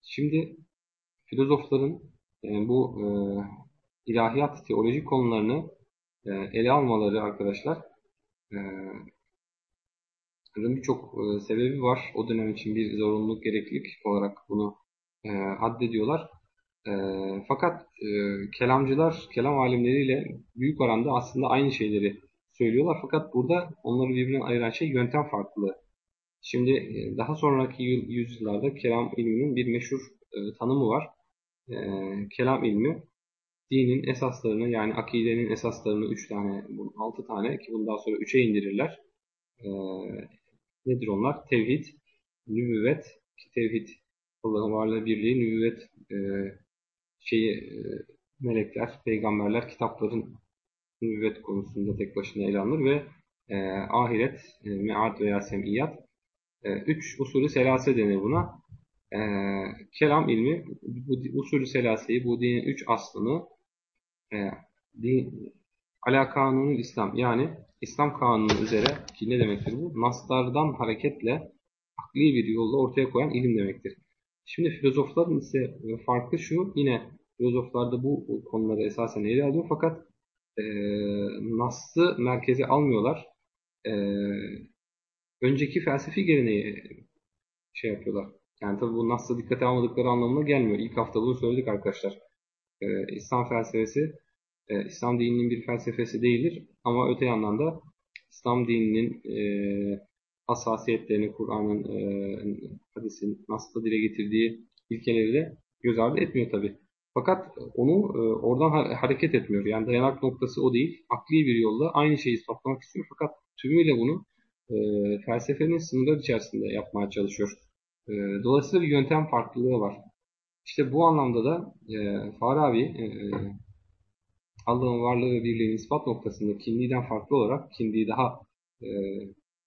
şimdi filozofların e, bu e, ilahiyat teolojik konularını e, ele almaları arkadaşlar e, birçok e, sebebi var. O dönem için bir zorunluluk, gereklilik olarak bunu e, addediyorlar. E, fakat e, kelamcılar, kelam alimleriyle büyük oranda aslında aynı şeyleri söylüyorlar. Fakat burada onları birbirinden ayıran şey yöntem farklı. Şimdi e, daha sonraki yüzyıllarda kelam ilminin bir meşhur tanımı var. E, kelam ilmi dinin esaslarını yani akidenin esaslarını 3 tane, 6 tane ki bundan sonra 3'e indirirler. E, nedir onlar? Tevhid, nübüvvet, ki tevhid Allah'ın varlığı birliği, nübüvvet e, şeyi e, melekler, peygamberler, kitapların nübüvvet konusunda tek başına ele alınır ve e, ahiret, e, mead veya semiyat e, üç usulü selase denir buna. E, kelam ilmi bu usulü selaseyi, bu dinin üç aslını e, din, ala kanunu İslam yani İslam kanunu üzere ki ne demektir bu? Naslardan hareketle akli bir yolla ortaya koyan ilim demektir. Şimdi filozofların ise farkı şu, yine filozoflarda bu konuları esasen ele alıyor fakat e, Nas'ı merkeze almıyorlar. E, önceki felsefi geleneği şey yapıyorlar. Yani tabi bu Nas'ı dikkate almadıkları anlamına gelmiyor. İlk hafta bunu söyledik arkadaşlar. E, İslam felsefesi e, İslam dininin bir felsefesi değildir. Ama öte yandan da İslam dininin e, hassasiyetlerini, Kur'an'ın, e, hadisin nasıl dile getirdiği ilkeleri de göz ardı etmiyor tabi. Fakat onu e, oradan hareket etmiyor. Yani dayanak noktası o değil. Akli bir yolla aynı şeyi ispatlamak istiyor. Fakat tümüyle bunu e, felsefenin sınırları içerisinde yapmaya çalışıyor. E, dolayısıyla bir yöntem farklılığı var. İşte bu anlamda da e, Farabi e, Allah'ın varlığı ve birliğinin ispat noktasında kimliğinden farklı olarak kimliği daha e,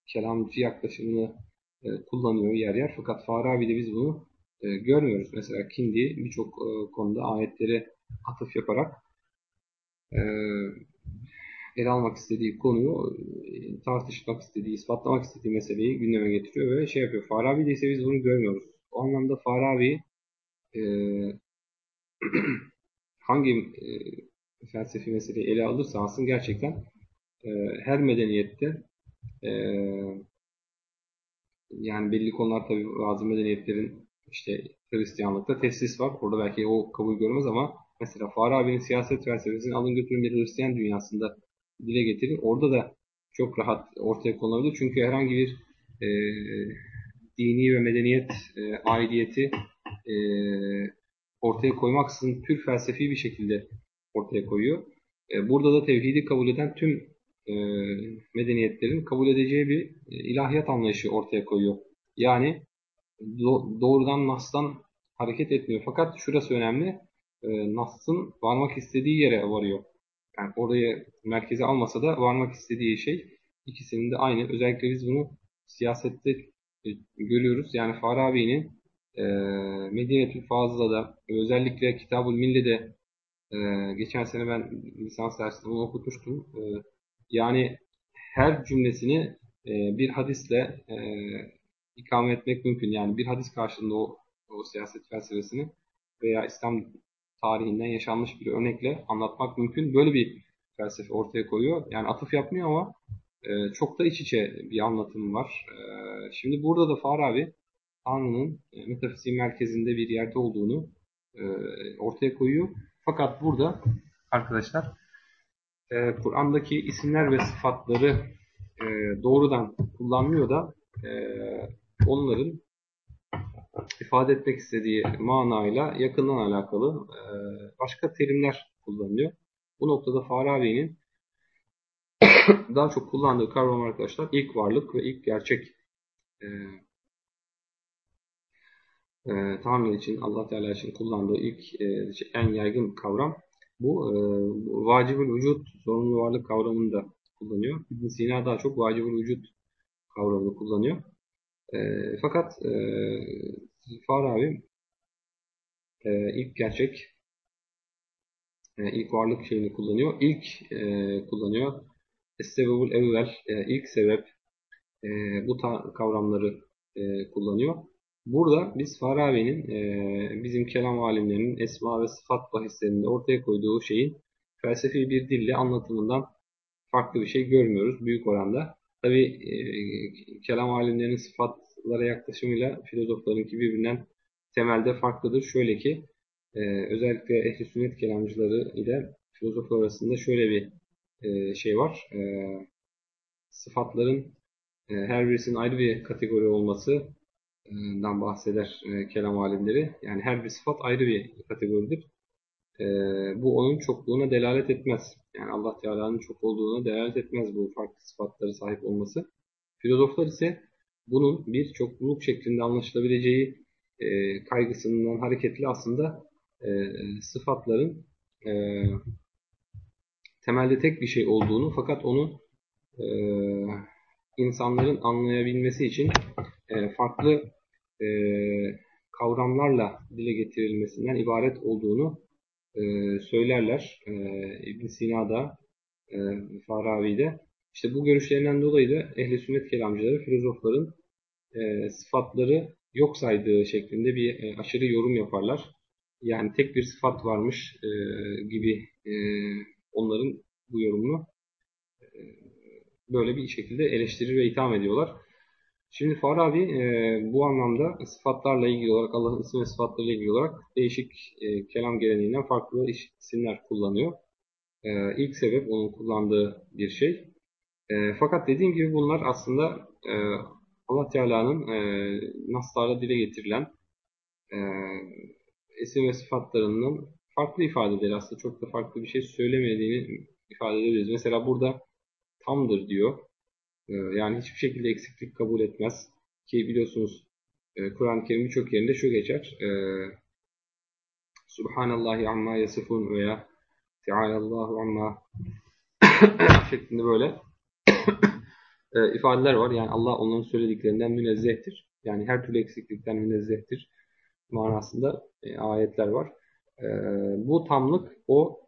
kelamcı yaklaşımını e, kullanıyor yer yer. Fakat Farabi'de biz bunu e, görmüyoruz. Mesela Kindi birçok e, konuda ayetleri atıf yaparak e, ele almak istediği konuyu e, tartışmak istediği, ispatlamak istediği meseleyi gündeme getiriyor ve şey yapıyor. Farabi'de ise biz bunu görmüyoruz. O anlamda Farabi e, hangi e, felsefi meseleyi ele alırsa alsın gerçekten e, her medeniyette e, yani belli konular tabii bazı medeniyetlerin işte Hristiyanlıkta tesis var. Orada belki o kabul görmez ama mesela Farabi'nin siyaset felsefesini alın götürün bir Hristiyan dünyasında dile getirin. Orada da çok rahat ortaya konulabilir. Çünkü herhangi bir e, dini ve medeniyet e, aidiyeti e, ortaya koymaksızın tür felsefi bir şekilde ortaya koyuyor. E, burada da tevhidi kabul eden tüm e, medeniyetlerin kabul edeceği bir e, ilahiyat anlayışı ortaya koyuyor. Yani do doğrudan Nas'tan hareket etmiyor. Fakat şurası önemli. E, Nas'ın varmak istediği yere varıyor. Yani orayı merkeze almasa da varmak istediği şey ikisinin de aynı. Özellikle biz bunu siyasette e, görüyoruz. Yani Farabi'nin e, Medinetül Fazıla'da özellikle Kitabul Mille'de e, geçen sene ben lisans dersinde bunu okutmuştum. E, yani her cümlesini e, bir hadisle e, ikame etmek mümkün. Yani bir hadis karşılığında o, o siyaset felsefesini veya İslam tarihinden yaşanmış bir örnekle anlatmak mümkün. Böyle bir felsefe ortaya koyuyor. Yani atıf yapmıyor ama e, çok da iç içe bir anlatım var. E, şimdi burada da Farabi Tanrı'nın e, metafizik merkezinde bir yerde olduğunu e, ortaya koyuyor. Fakat burada arkadaşlar e, Kur'an'daki isimler ve sıfatları e, doğrudan kullanmıyor da e, onların ifade etmek istediği manayla yakından alakalı e, başka terimler kullanılıyor. Bu noktada Farabi'nin daha çok kullandığı kavram arkadaşlar ilk varlık ve ilk gerçek e, e, tahmin için Allah Teala için kullandığı ilk e, en yaygın kavram bu e, vacibül vücut zorunlu varlık kavramını da kullanıyor. İbn Sina daha çok vacibül vücut kavramını kullanıyor. E, fakat e, Farabi e, ilk gerçek e, ilk varlık şeyini kullanıyor. İlk e, kullanıyor. Estebebul evvel e, ilk sebep e, bu kavramları e, kullanıyor. Burada biz Farabi'nin e, bizim kelam alimlerinin esma ve sıfat bahislerinde ortaya koyduğu şeyin felsefi bir dille anlatımından farklı bir şey görmüyoruz büyük oranda. Tabi e, kelam alimlerinin sıfatlara yaklaşımıyla filozoflarınki birbirinden temelde farklıdır. Şöyle ki e, özellikle ehli sünnet kelamcıları ile filozoflar arasında şöyle bir e, şey var. E, sıfatların e, her birisinin ayrı bir kategori olması dan bahseder e, kelam alimleri. Yani her bir sıfat ayrı bir kategoridir. E, bu onun çokluğuna delalet etmez. Yani Allah Teala'nın çok olduğuna delalet etmez bu farklı sıfatları sahip olması. Filozoflar ise bunun bir çokluluk şeklinde anlaşılabileceği e, kaygısından hareketli aslında e, sıfatların e, temelde tek bir şey olduğunu fakat onu e, insanların anlayabilmesi için e, farklı e, kavramlarla dile getirilmesinden ibaret olduğunu e, söylerler. E, İbn Sina'da, e, Farabi'de. İşte bu görüşlerinden dolayı da ehli sünnet kelamcıları, filozofların e, sıfatları yok saydığı şeklinde bir e, aşırı yorum yaparlar. Yani tek bir sıfat varmış e, gibi e, onların bu yorumunu e, böyle bir şekilde eleştirir ve itham ediyorlar. Şimdi Farabi e, bu anlamda sıfatlarla ilgili olarak Allah'ın isim ve sıfatlarıyla ilgili olarak değişik e, kelam geleneğinden farklı isimler kullanıyor. E, ilk sebep onun kullandığı bir şey. E, fakat dediğim gibi bunlar aslında e, Allah Teala'nın e, naslarla dile getirilen e, isim ve sıfatlarının farklı ifadeleri aslında çok da farklı bir şey söylemediğini ifade edebiliriz. Mesela burada tamdır diyor. E, yani hiçbir şekilde eksiklik kabul etmez. Ki biliyorsunuz e, Kur'an-ı Kerim birçok yerinde şu geçer. E, Subhanallahi amma yasifun veya Tealallahu amma şeklinde böyle e, ifadeler var. Yani Allah onların söylediklerinden münezzehtir. Yani her türlü eksiklikten münezzehtir manasında e, ayetler var. E, bu tamlık o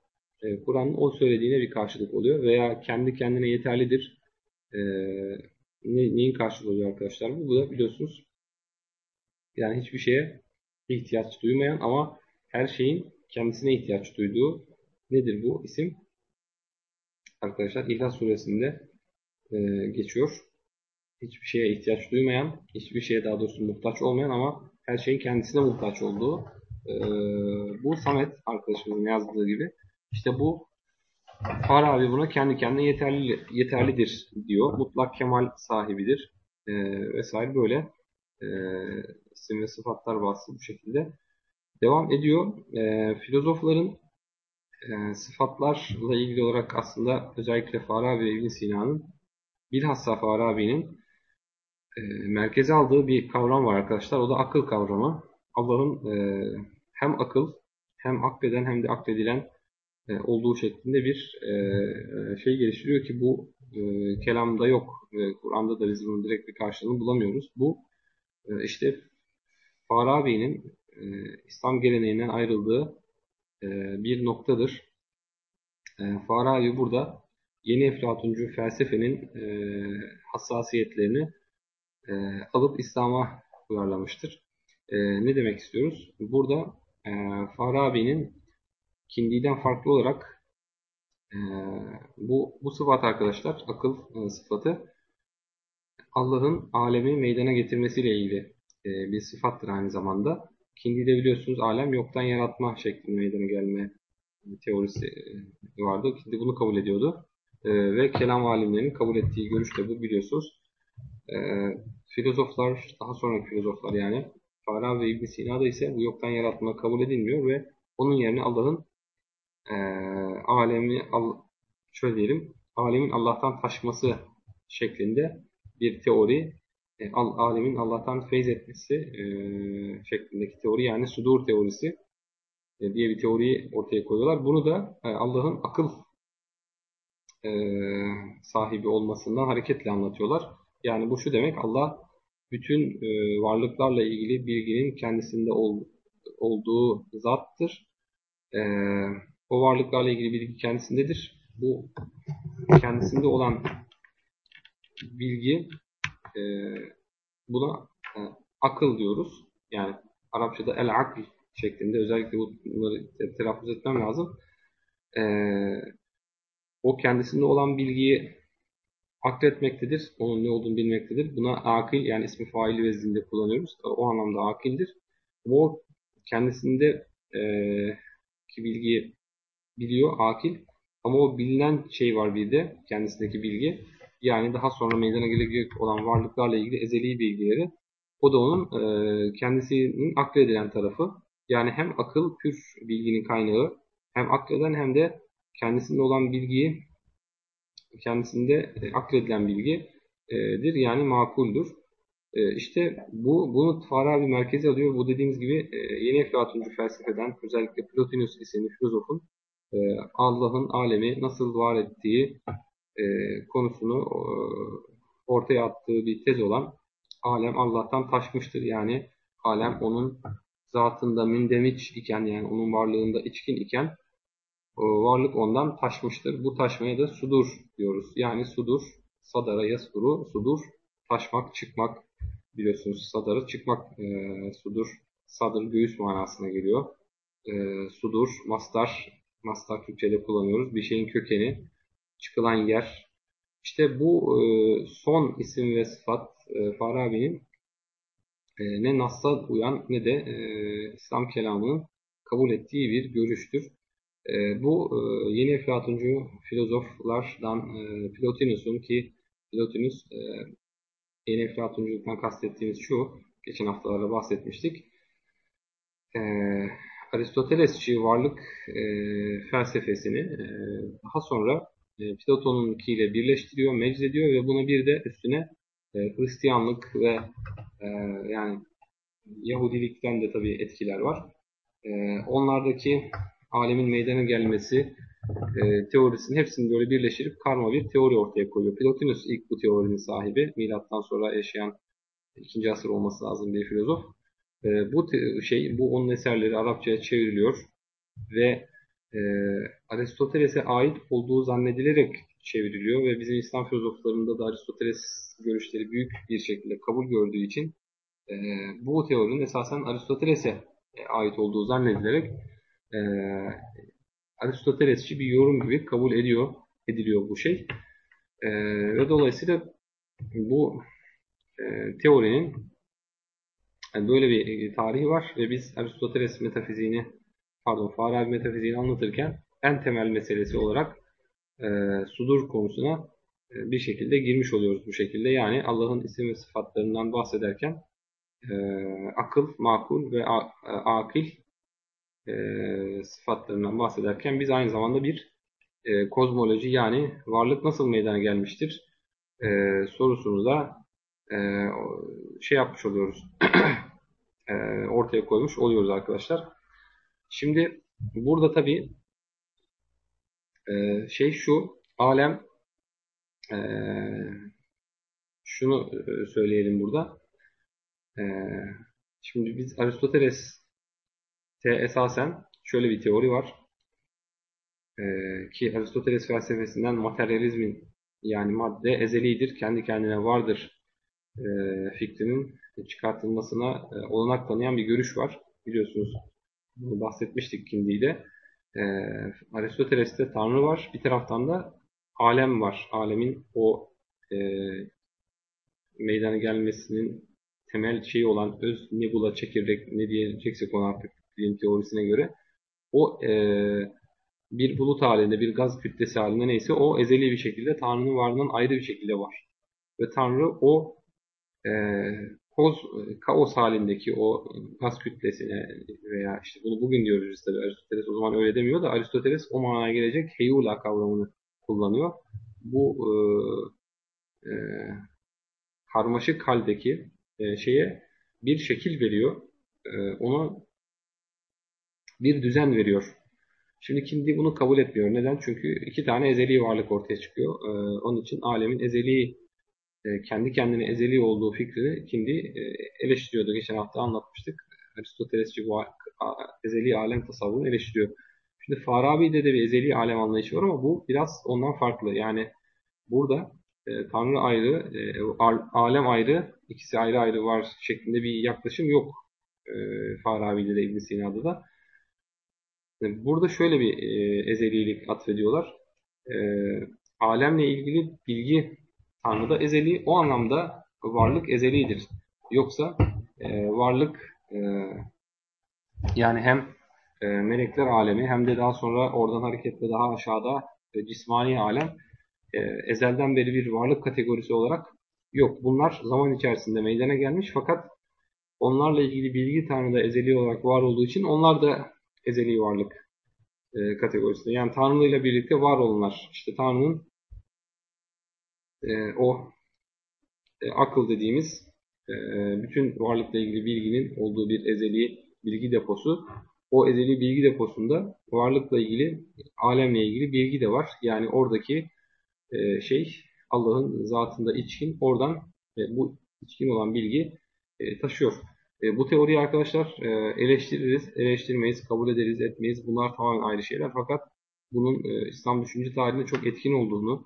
e, Kur'an'ın o söylediğine bir karşılık oluyor veya kendi kendine yeterlidir. E, ne, neyin karşılığı oluyor arkadaşlar? Bu, bu da biliyorsunuz yani hiçbir şeye ihtiyaç duymayan ama her şeyin kendisine ihtiyaç duyduğu nedir bu isim? Arkadaşlar İhlas suresinde e, geçiyor. Hiçbir şeye ihtiyaç duymayan, hiçbir şeye daha doğrusu muhtaç olmayan ama her şeyin kendisine muhtaç olduğu e, bu Samet arkadaşımızın yazdığı gibi işte bu Farabi buna kendi kendine yeterli yeterlidir diyor. Mutlak kemal sahibidir e, vesaire böyle e, isim ve sıfatlar bahsi bu şekilde devam ediyor. E, filozofların e, sıfatlarla ilgili olarak aslında özellikle Farabi ve İbn Sina'nın bilhassa Farabi'nin e, merkeze aldığı bir kavram var arkadaşlar. O da akıl kavramı. Allah'ın e, hem akıl hem akleden hem de akledilen olduğu şeklinde bir e, e, şey geliştiriyor ki bu e, kelamda yok. E, Kur'an'da da biz bunun direkt bir karşılığını bulamıyoruz. Bu e, işte Farabi'nin e, İslam geleneğinden ayrıldığı e, bir noktadır. E, Farabi burada yeni Eflatuncu felsefenin e, hassasiyetlerini e, alıp İslam'a uyarlamıştır. E, ne demek istiyoruz? Burada e, Farabi'nin Kindi'den farklı olarak e, bu, bu sıfat arkadaşlar, akıl e, sıfatı Allah'ın alemi meydana getirmesiyle ilgili e, bir sıfattır aynı zamanda. Kindi'de biliyorsunuz alem yoktan yaratma şeklinde meydana gelme teorisi e, vardı. Kindi bunu kabul ediyordu. E, ve kelam alimlerinin kabul ettiği görüş de bu biliyorsunuz. E, filozoflar, daha sonra filozoflar yani Farabi ve İbn Sina'da ise bu yoktan yaratma kabul edilmiyor ve onun yerine Allah'ın e, alemi al, şöyle diyelim alemin Allah'tan taşması şeklinde bir teori e, al, alemin Allah'tan feyz etmesi e, şeklindeki teori yani sudur teorisi e, diye bir teoriyi ortaya koyuyorlar. Bunu da e, Allah'ın akıl e, sahibi olmasından hareketle anlatıyorlar. Yani bu şu demek Allah bütün e, varlıklarla ilgili bilginin kendisinde ol, olduğu zattır. E, o varlıklarla ilgili bilgi kendisindedir. Bu kendisinde olan bilgi e, buna e, akıl diyoruz. Yani Arapçada el-akl şeklinde özellikle bunları telaffuz etmem lazım. E, o kendisinde olan bilgiyi akletmektedir. Onun ne olduğunu bilmektedir. Buna akil yani ismi faili vezninde kullanıyoruz. O anlamda akildir. O kendisinde e, ki bilgiyi biliyor akil. Ama o bilinen şey var bir de kendisindeki bilgi. Yani daha sonra meydana gelecek olan varlıklarla ilgili ezeli bilgileri O da onun e, kendisinin akledilen tarafı. Yani hem akıl pür bilginin kaynağı hem akleden hem de kendisinde olan bilgiyi kendisinde e, akledilen bilgidir yani makuldür. E, işte bu bunu Farabi merkeze alıyor. Bu dediğimiz gibi e, yeni Eflatuncu felsefeden özellikle Plotinus isimli filozofun Allah'ın alemi nasıl var ettiği e, konusunu e, ortaya attığı bir tez olan alem Allah'tan taşmıştır. Yani alem onun zatında mündeviç iken yani onun varlığında içkin iken varlık ondan taşmıştır. Bu taşmaya da sudur diyoruz. Yani sudur, sadara yasuru, sudur, taşmak, çıkmak biliyorsunuz sadarı çıkmak e, sudur. Sadır göğüs manasına geliyor. E, sudur, mastar, mastar Türkçe'de kullanıyoruz. Bir şeyin kökeni, çıkılan yer. İşte bu e, son isim ve sıfat e, Farabi'nin e, ne Nas'a uyan ne de İslam kelamının kabul ettiği bir görüştür. Bu yeni Eflatuncu filozoflardan e, Plotinus'un ki Plotinus yeni Eflatunculuktan kastettiğimiz şu, geçen haftalarda bahsetmiştik. E, Aristotelesçi varlık e, felsefesini e, daha sonra e, Platon'unkiyle birleştiriyor, meczediyor ve buna bir de üstüne e, Hristiyanlık ve e, yani Yahudilikten de tabii etkiler var. E, onlardaki alemin meydana gelmesi e, teorisinin hepsini böyle birleştirip karma bir teori ortaya koyuyor. Plotinus ilk bu teorinin sahibi. Milattan sonra yaşayan ikinci asır olması lazım bir filozof. E, bu şey, bu onun eserleri Arapçaya çevriliyor ve e, Aristoteles'e ait olduğu zannedilerek çevriliyor ve bizim İslam filozoflarında da Aristoteles görüşleri büyük bir şekilde kabul gördüğü için e, bu teorinin esasen Aristoteles'e ait olduğu zannedilerek e, Aristotelesçi bir yorum gibi kabul ediyor ediliyor bu şey. E, ve dolayısıyla bu e, teorinin yani böyle bir tarihi var ve biz Aristoteles metafiziğini pardon Farabi metafiziğini anlatırken en temel meselesi olarak e, sudur konusuna e, bir şekilde girmiş oluyoruz bu şekilde. Yani Allah'ın isim ve sıfatlarından bahsederken e, akıl, makul ve a, e, akil e, sıfatlarından bahsederken biz aynı zamanda bir e, kozmoloji yani varlık nasıl meydana gelmiştir e, sorusunu da e, şey yapmış oluyoruz. e, ortaya koymuş oluyoruz arkadaşlar. Şimdi burada tabi e, şey şu alem e, şunu e, söyleyelim burada. E, şimdi biz Aristoteles te esasen şöyle bir teori var. Ee, ki Aristoteles felsefesinden materyalizmin yani madde ezelidir, kendi kendine vardır e, fikrinin çıkartılmasına e, olanak tanıyan bir görüş var. Biliyorsunuz bunu bahsetmiştik Kindi'de. E, Aristoteles'te Tanrı var. Bir taraftan da alem var. Alemin o e, meydana gelmesinin temel şeyi olan öz nebula çekirdek ne diyeceksek ona artık bilim teorisine göre o e, bir bulut halinde, bir gaz kütlesi halinde neyse o ezeli bir şekilde Tanrı'nın varlığından ayrı bir şekilde var. Ve Tanrı o e, koz, kaos halindeki o gaz kütlesine veya işte bunu bugün diyoruz biz tabi Aristoteles o zaman öyle demiyor da Aristoteles o manaya gelecek heyula kavramını kullanıyor. Bu e, e, karmaşık haldeki e, şeye bir şekil veriyor. E, ona bir düzen veriyor. Şimdi Kindi bunu kabul etmiyor. Neden? Çünkü iki tane ezeli varlık ortaya çıkıyor. Ee, onun için alemin ezeli, e, kendi kendine ezeli olduğu fikrini Kindi e, eleştiriyordu. Geçen hafta anlatmıştık. Aristotelesçi bu ezeli alem tasavvurunu eleştiriyor. Şimdi Farabi'de de bir ezeli alem anlayışı var ama bu biraz ondan farklı. Yani burada e, Tanrı ayrı, e, alem ayrı, ikisi ayrı ayrı var şeklinde bir yaklaşım yok e, Farabi'de de İbn Sina'da da. Burada şöyle bir e, ezelilik atfediyorlar. E, alemle ilgili bilgi Tanrı'da ezeli. O anlamda varlık ezelidir. Yoksa e, varlık e, yani hem e, melekler alemi hem de daha sonra oradan hareketle daha aşağıda e, cismani alem e, ezelden beri bir varlık kategorisi olarak yok. Bunlar zaman içerisinde meydana gelmiş fakat onlarla ilgili bilgi Tanrı'da ezeli olarak var olduğu için onlar da ezeli varlık e, kategorisinde. Yani Tanrı ile birlikte var olanlar. İşte Tanrı'nın e, o e, akıl dediğimiz e, bütün varlıkla ilgili bilginin olduğu bir ezeli bilgi deposu. O ezeli bilgi deposunda varlıkla ilgili, alemle ilgili bilgi de var. Yani oradaki e, şey Allah'ın zatında içkin, oradan bu içkin olan bilgi taşıyor. Bu teoriyi arkadaşlar eleştiririz, eleştirmeyiz, kabul ederiz, etmeyiz. Bunlar tamamen ayrı şeyler. Fakat bunun İslam düşünce tarihinde çok etkin olduğunu,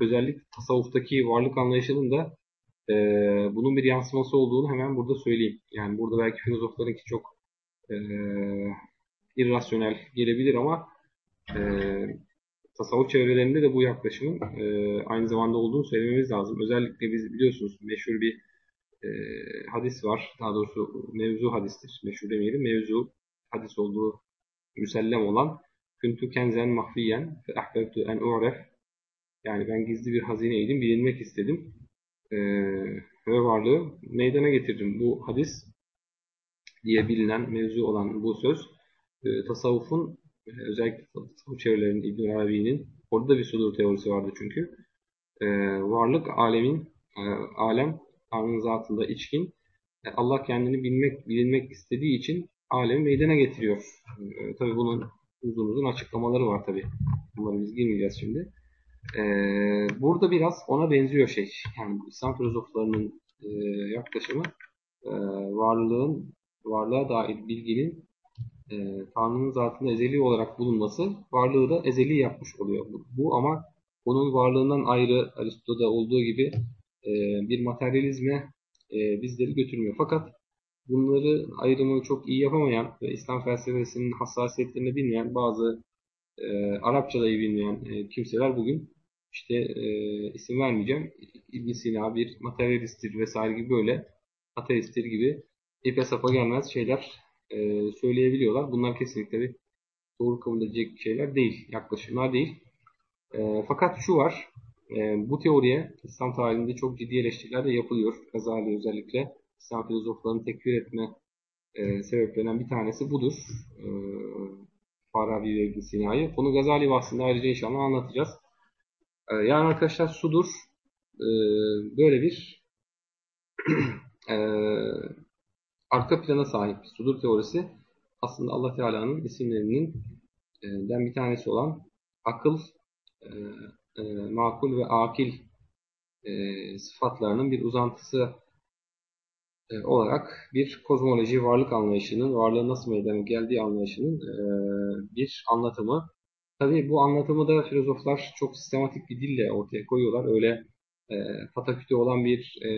özellikle tasavvuftaki varlık anlayışının da e, bunun bir yansıması olduğunu hemen burada söyleyeyim. Yani burada belki filozoflarınki çok e, irrasyonel gelebilir ama e, tasavvuf çevrelerinde de bu yaklaşımın e, aynı zamanda olduğunu söylememiz lazım. Özellikle biz biliyorsunuz meşhur bir e, hadis var. Daha doğrusu mevzu hadistir. Meşhur demeyelim. Mevzu hadis olduğu müsellem olan Kuntu kenzen mahfiyen fe ahbebtu en u'ref yani ben gizli bir hazineydim, bilinmek istedim e, ve varlığı meydana getirdim. Bu hadis diye bilinen, mevzu olan bu söz e, tasavvufun e, özellikle tasavvuf çevrelerinin İbn Arabi'nin orada da bir sudur teorisi vardı çünkü. E, varlık alemin e, alem Tanrı'nın zatında içkin. E, Allah kendini bilmek, bilinmek istediği için alemi meydana getiriyor. E, tabii bunun uzun uzun açıklamaları var tabii. Bunları biz girmeyeceğiz şimdi. E, burada biraz ona benziyor şey. Yani İslam filozoflarının e, yaklaşımı e, varlığın, varlığa dair bilginin e, Tanrı'nın zatında ezeli olarak bulunması varlığı da ezeli yapmış oluyor. Bu, bu ama onun varlığından ayrı Aristo'da olduğu gibi e, bir materyalizme e, bizleri götürmüyor. Fakat bunları ayrımı çok iyi yapamayan ve İslam felsefesinin hassasiyetlerini bilmeyen bazı e, Arapçadayı bilmeyen e, kimseler bugün işte e, isim vermeyeceğim. İbn Sina bir materyalisttir vesaire gibi böyle ateisttir gibi ipe sapa gelmez şeyler e, söyleyebiliyorlar. Bunlar kesinlikle bir doğru kabul edilecek şeyler değil, yaklaşımlar değil. E, fakat şu var, e, bu teoriye İslam tarihinde çok ciddi eleştiriler de yapılıyor. Gazali özellikle İslam filozoflarını tekfir etme e, sebeplerinden bir tanesi budur. E, Farabi ve İbn Sina'yı. Bunu Gazali bahsinde ayrıca inşallah anlatacağız. E, yani arkadaşlar sudur e, böyle bir e, arka plana sahip sudur teorisi aslında Allah Teala'nın isimlerinin e, den bir tanesi olan akıl, e, e, makul ve akil e, sıfatlarının bir uzantısı olarak bir kozmoloji varlık anlayışının, varlığın nasıl meydana geldiği anlayışının e, bir anlatımı. Tabi bu anlatımı da filozoflar çok sistematik bir dille ortaya koyuyorlar. Öyle e, pataküte olan bir e,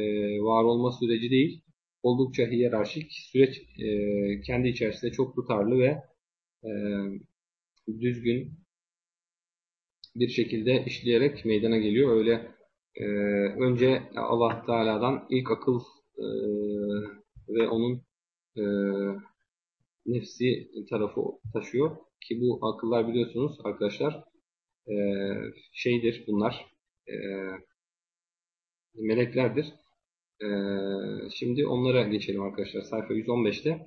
var olma süreci değil. Oldukça hiyerarşik süreç e, kendi içerisinde çok tutarlı ve e, düzgün bir şekilde işleyerek meydana geliyor. Öyle e, önce Allah Teala'dan ilk akıl e, ve onun e, nefsi tarafı taşıyor. Ki bu akıllar biliyorsunuz arkadaşlar e, şeydir bunlar e, meleklerdir. E, şimdi onlara geçelim arkadaşlar sayfa 115'te.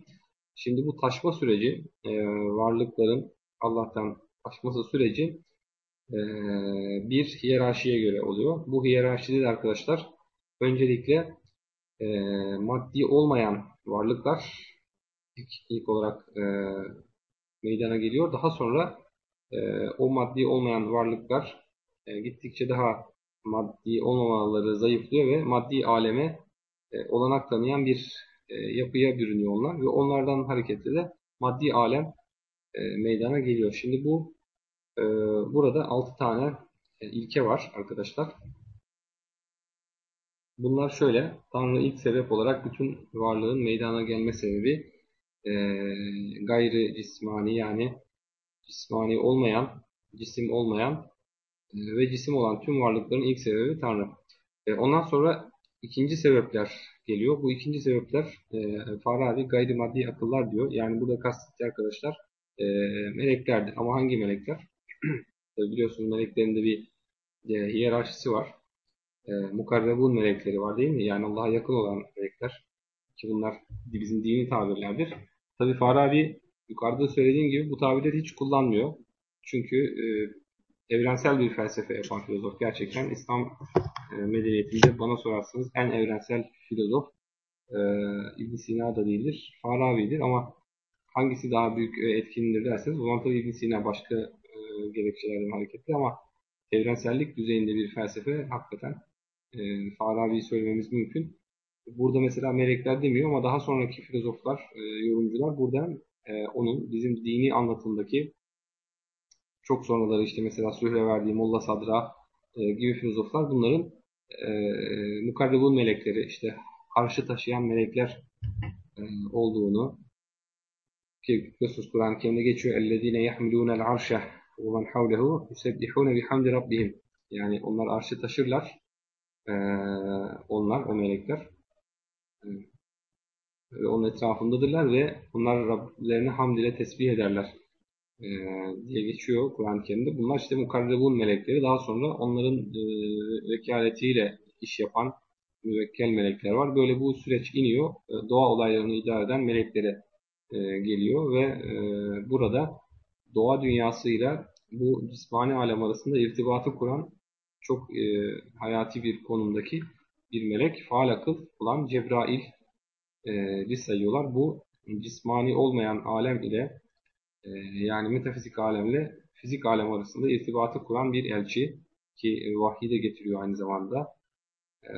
Şimdi bu taşma süreci e, varlıkların Allah'tan taşması süreci e, bir hiyerarşiye göre oluyor. Bu hiyerarşide de arkadaşlar öncelikle e, maddi olmayan varlıklar ilk, ilk olarak e, meydana geliyor. Daha sonra e, o maddi olmayan varlıklar e, gittikçe daha maddi olmamaları zayıflıyor ve maddi aleme e, olanak tanıyan bir e, yapıya bürünüyor onlar ve onlardan hareketle de maddi alem e, meydana geliyor. Şimdi bu e, burada 6 tane e, ilke var arkadaşlar. Bunlar şöyle. Tanrı ilk sebep olarak bütün varlığın meydana gelme sebebi e, gayri cismani yani cismani olmayan, cisim olmayan e, ve cisim olan tüm varlıkların ilk sebebi Tanrı. E, ondan sonra ikinci sebepler geliyor. Bu ikinci sebepler e, Farabi gayri maddi akıllar diyor. Yani burada kastettiği arkadaşlar e, meleklerdir. Ama hangi melekler? Biliyorsunuz meleklerin de bir e, hiyerarşisi var. E, mukarrebun melekleri var değil mi? Yani Allah'a yakın olan melekler ki bunlar bizim dini tabirlerdir. Tabi Farabi yukarıda söylediğim gibi bu tabirleri hiç kullanmıyor. Çünkü e, evrensel bir felsefe yapan filozof. Gerçekten İslam e, medeniyetinde bana sorarsanız en evrensel filozof e, ibn Sina da değildir, Farabi'dir ama hangisi daha büyük e, etkindir derseniz o zaman tabii ibn Sina başka e, gerekçelerden hareketli ama evrensellik düzeyinde bir felsefe hakikaten e, Farabi'yi söylememiz mümkün. Burada mesela melekler demiyor ama daha sonraki filozoflar, e, yorumcular buradan e, onun bizim dini anlatımdaki çok sonraları işte mesela Sühreverdi, Molla Sadra e, gibi filozoflar bunların e, mukarrebun melekleri işte arşı taşıyan melekler e, olduğunu ki Resul Kur'an-ı Kerim'de geçiyor اَلَّذ۪ينَ يَحْمِلُونَ الْعَرْشَ وَمَنْ حَوْلَهُ يُسَبِّحُونَ بِحَمْدِ رَبِّهِمْ Yani onlar arşı taşırlar. ee, onlar, o melekler. Ve onun etrafındadırlar ve onlar Rablerini hamd ile tesbih ederler e, diye geçiyor Kur'an-ı Kerim'de. Bunlar işte mukarrebun melekleri. Daha sonra onların e, vekaletiyle iş yapan müvekkel melekler var. Böyle bu süreç iniyor. Doğa olaylarını idare eden meleklere e, geliyor ve e, burada doğa dünyasıyla bu cismani alem arasında irtibatı kuran çok e, hayati bir konumdaki bir melek, faal akıl olan Cebrail e, sayıyorlar. Bu cismani olmayan alem ile e, yani metafizik alemle fizik alem arasında irtibatı kuran bir elçi ki e, vahyi de getiriyor aynı zamanda. E,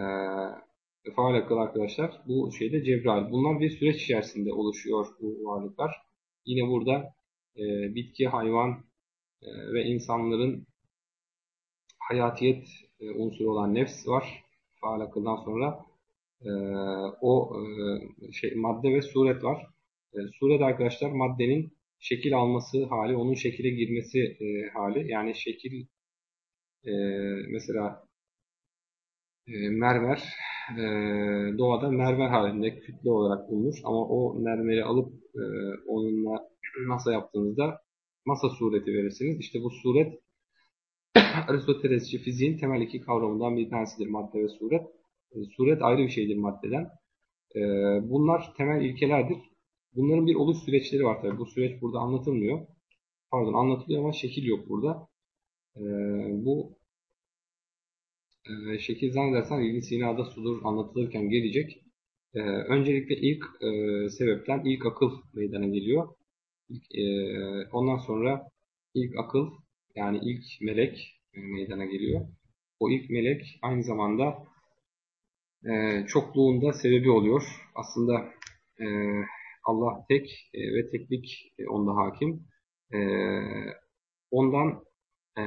faal akıl arkadaşlar bu şeyde Cebrail. Bunlar bir süreç içerisinde oluşuyor bu varlıklar. Yine burada e, bitki, hayvan e, ve insanların hayatiyet e, unsuru olan nefs var. Faal akıldan sonra e, o e, şey madde ve suret var. E, suret arkadaşlar maddenin şekil alması hali, onun şekile girmesi e, hali. Yani şekil e, mesela e, mermer e, doğada mermer halinde kütle olarak bulunmuş ama o mermeri alıp e, onunla masa yaptığınızda masa sureti verirsiniz. İşte bu suret Aristotelesçi fiziğin temel iki kavramından bir tanesidir madde ve suret. E, suret ayrı bir şeydir maddeden. E, bunlar temel ilkelerdir. Bunların bir oluş süreçleri var tabi. Bu süreç burada anlatılmıyor. Pardon anlatılıyor ama şekil yok burada. E, bu şekil zannedersem İbn Sina'da sudur anlatılırken gelecek. Öncelikle ilk sebepten ilk akıl meydana geliyor. Ondan sonra ilk akıl yani ilk melek e, meydana geliyor. O ilk melek aynı zamanda e, çokluğunda sebebi oluyor. Aslında e, Allah tek e, ve teklik onda hakim. Ondan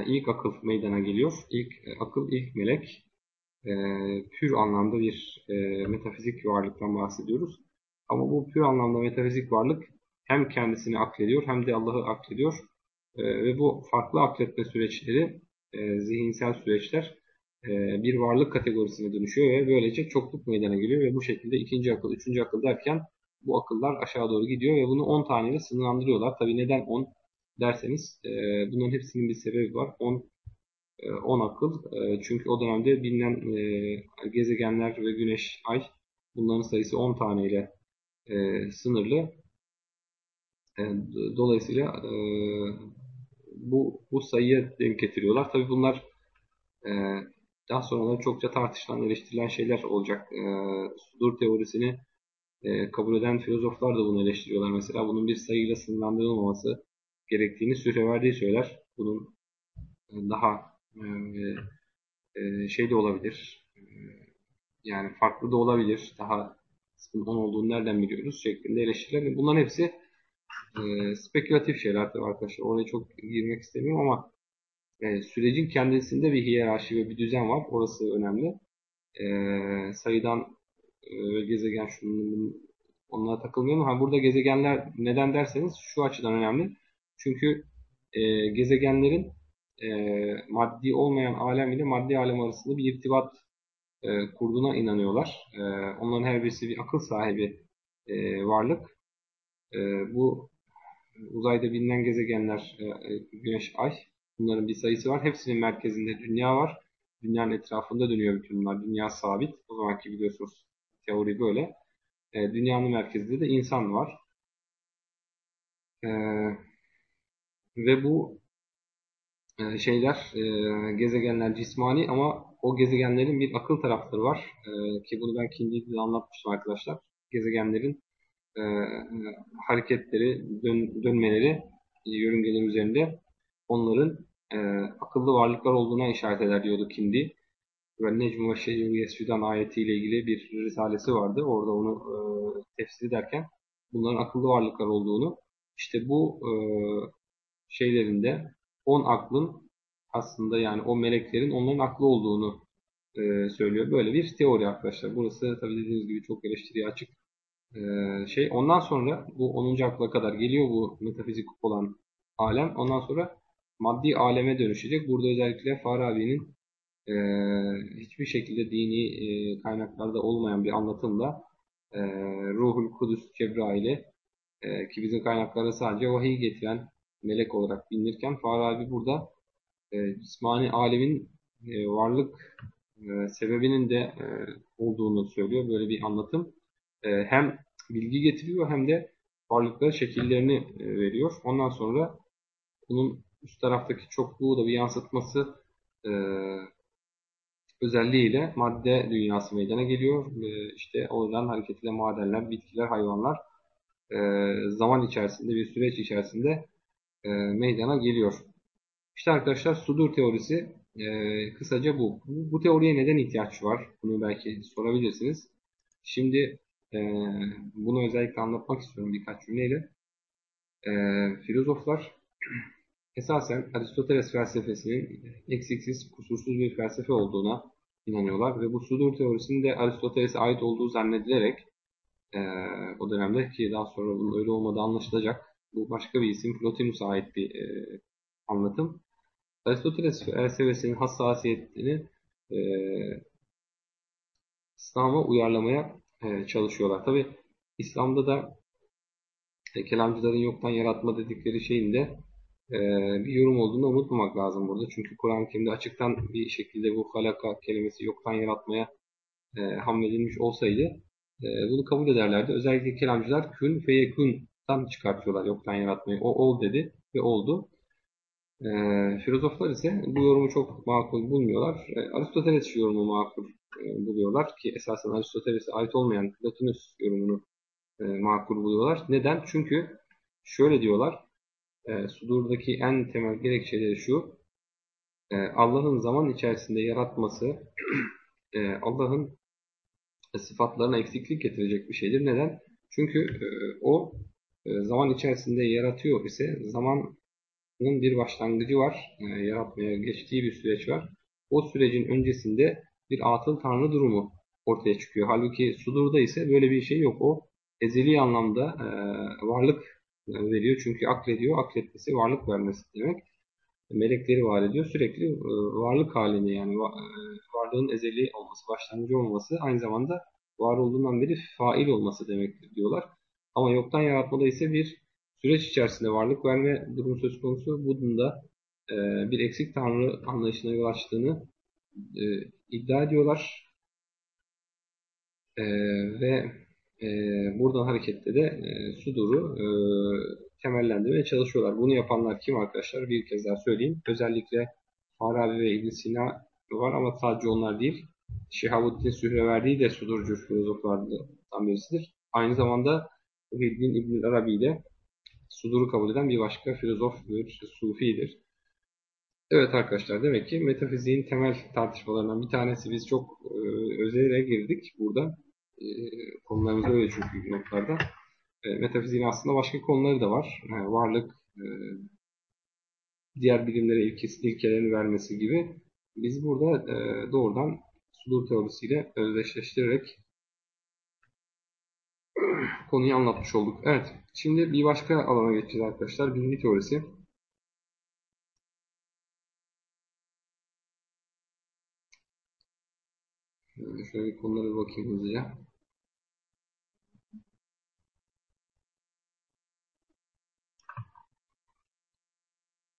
ilk akıl meydana geliyor. İlk akıl, ilk melek. E, pür anlamda bir metafizik varlıktan bahsediyoruz. Ama bu pür anlamda metafizik varlık hem kendisini aklediyor hem de Allah'ı aklediyor. E, ve bu farklı akletme süreçleri, e, zihinsel süreçler e, bir varlık kategorisine dönüşüyor ve böylece çokluk meydana geliyor ve bu şekilde ikinci akıl, üçüncü akıl derken bu akıllar aşağı doğru gidiyor ve bunu 10 taneyle sınırlandırıyorlar. Tabi neden 10 derseniz e, bunların hepsinin bir sebebi var. 10 10 e, akıl. E, çünkü o dönemde bilinen e, gezegenler ve güneş, ay bunların sayısı 10 taneyle sınırlı. Dolayısıyla bu, bu sayıya denk getiriyorlar. Tabi bunlar daha sonra çokça tartışılan, eleştirilen şeyler olacak. Sudur teorisini kabul eden filozoflar da bunu eleştiriyorlar. Mesela bunun bir sayıyla sınırlandırılmaması gerektiğini Sühreverdi söyler. Bunun daha ee, e, şey de olabilir. E, yani farklı da olabilir. Daha ismin 10 olduğunu nereden biliyoruz şeklinde eleştiriler. Bunların hepsi e, spekülatif şeyler tabii arkadaşlar. Oraya çok girmek istemiyorum ama e, sürecin kendisinde bir hiyerarşi ve bir düzen var. Orası önemli. E, sayıdan e, gezegen şunun onlara takılmayalım. Ha, burada gezegenler neden derseniz şu açıdan önemli. Çünkü e, gezegenlerin e, maddi olmayan alem ile maddi alem arasında bir irtibat e, kurduğuna inanıyorlar. E, onların her birisi bir akıl sahibi e, varlık. E, bu uzayda bilinen gezegenler e, e, Güneş, Ay bunların bir sayısı var. Hepsinin merkezinde dünya var. Dünyanın etrafında dönüyor bütün bunlar. Dünya sabit. O zamanki biliyorsunuz teori böyle. e, dünyanın merkezinde de insan var. Ve bu şeyler, gezegenler cismani ama o gezegenlerin bir akıl tarafları var. Ki bunu ben Kindi'de anlatmıştım arkadaşlar. Gezegenlerin e, hareketleri, dön, dönmeleri yörüngeler üzerinde onların e, akıllı varlıklar olduğuna işaret eder diyordu Kindi. Ve Necm ve Şeyhü Yesüdan ayetiyle ilgili bir risalesi vardı. Orada onu e, tefsir ederken bunların akıllı varlıklar olduğunu işte bu e, şeylerinde on aklın aslında yani o meleklerin onların aklı olduğunu e, söylüyor. Böyle bir teori arkadaşlar. Burası tabii dediğiniz gibi çok eleştiriye açık e, şey. Ondan sonra bu 10. akla kadar geliyor bu metafizik olan alem. Ondan sonra maddi aleme dönüşecek. Burada özellikle Farabi'nin e, hiçbir şekilde dini e, kaynaklarda olmayan bir anlatımla e, Ruhul Kudüs Cebrail'i e, ki bizim kaynaklarda sadece vahiy getiren melek olarak bilinirken Farabi burada e, cismani alemin e, varlık e, sebebinin de e, olduğunu söylüyor. Böyle bir anlatım. E, hem bilgi getiriyor hem de varlıklara şekillerini e, veriyor. Ondan sonra bunun üst taraftaki çokluğu da bir yansıtması e, özelliğiyle madde dünyası meydana geliyor. E, işte oradan hareketle madenler, bitkiler, hayvanlar e, zaman içerisinde, bir süreç içerisinde e, meydana geliyor. İşte arkadaşlar sudur teorisi e, kısaca bu. bu. Bu teoriye neden ihtiyaç var? Bunu belki sorabilirsiniz. Şimdi e, bunu özellikle anlatmak istiyorum birkaç cümleyle. E, filozoflar esasen Aristoteles felsefesinin eksiksiz, kusursuz bir felsefe olduğuna inanıyorlar ve bu sudur teorisinin de Aristoteles'e ait olduğu zannedilerek e, o dönemde ki daha sonra bunun öyle olmadığı anlaşılacak. Bu başka bir isim, Plotinus'a ait bir e, anlatım. Aristoteles felsefesinin hassasiyetini e, İslam'a uyarlamaya e, çalışıyorlar. Tabi İslam'da da e, kelamcıların yoktan yaratma dedikleri şeyin de e, bir yorum olduğunu unutmamak lazım burada. Çünkü Kur'an-ı Kerim'de açıktan bir şekilde bu halaka kelimesi yoktan yaratmaya e, hamledilmiş olsaydı e, bunu kabul ederlerdi. Özellikle kelamcılar kün feyekun'dan çıkartıyorlar yoktan yaratmayı. O ol dedi ve oldu. E, filozoflar ise bu yorumu çok makul bulmuyorlar. E, Aristoteles yorumu makul e, buluyorlar ki esasen Aristoteles'e ait olmayan Plotinus yorumunu e, makul buluyorlar. Neden? Çünkü şöyle diyorlar. E, Sudur'daki en temel gerekçeleri şu. E, Allah'ın zaman içerisinde yaratması e, Allah'ın sıfatlarına eksiklik getirecek bir şeydir. Neden? Çünkü e, o e, zaman içerisinde yaratıyor ise zaman bunun bir başlangıcı var. E, yaratmaya geçtiği bir süreç var. O sürecin öncesinde bir atıl tanrı durumu ortaya çıkıyor. Halbuki Sudur'da ise böyle bir şey yok. O ezeli anlamda e, varlık veriyor. Çünkü aklediyor. Akletmesi varlık vermesi demek. Melekleri var ediyor. Sürekli e, varlık halini yani e, varlığın ezeli olması, başlangıcı olması aynı zamanda var olduğundan beri fail olması demektir diyorlar. Ama yoktan yaratmada ise bir süreç içerisinde varlık verme durumu söz konusu. Bunun da e, bir eksik tanrı anlayışına yol açtığını e, iddia ediyorlar. E, ve e, buradan hareketle de e, Sudur'u e, temellendirmeye çalışıyorlar. Bunu yapanlar kim arkadaşlar? Bir kez daha söyleyeyim. Özellikle Farabi ve ibn Sina var ama sadece onlar değil. Şehabuddin Sühreverdi de Sudurcu filozoflardan birisidir. Aynı zamanda Muhyiddin İbn Arabi de Sudur'u kabul eden bir başka filozof bir Sufidir. Evet arkadaşlar demek ki metafiziğin temel tartışmalarından bir tanesi biz çok e, özele girdik burada. E, konularımız öyle çünkü notlarda. E, metafiziğin aslında başka konuları da var. Yani varlık, e, diğer bilimlere ilkes, ilkelerini vermesi gibi. Biz burada e, doğrudan sudur teorisiyle özdeşleştirerek konuyu anlatmış olduk. Evet, şimdi bir başka alana geçeceğiz arkadaşlar. Bilgi teorisi. Şöyle konulara bakayım hızlıca.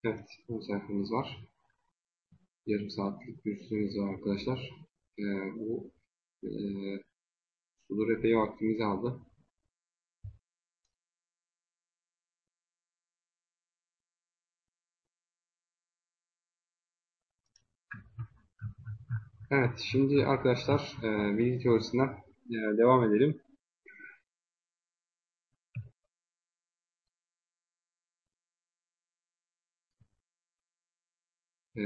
Evet, 10 sayfamız var. Yarım saatlik bir süremiz var arkadaşlar. Ee, bu e, sudur epey vaktimizi aldı. Evet, şimdi arkadaşlar e, bilgi teorisinden e, devam edelim. E,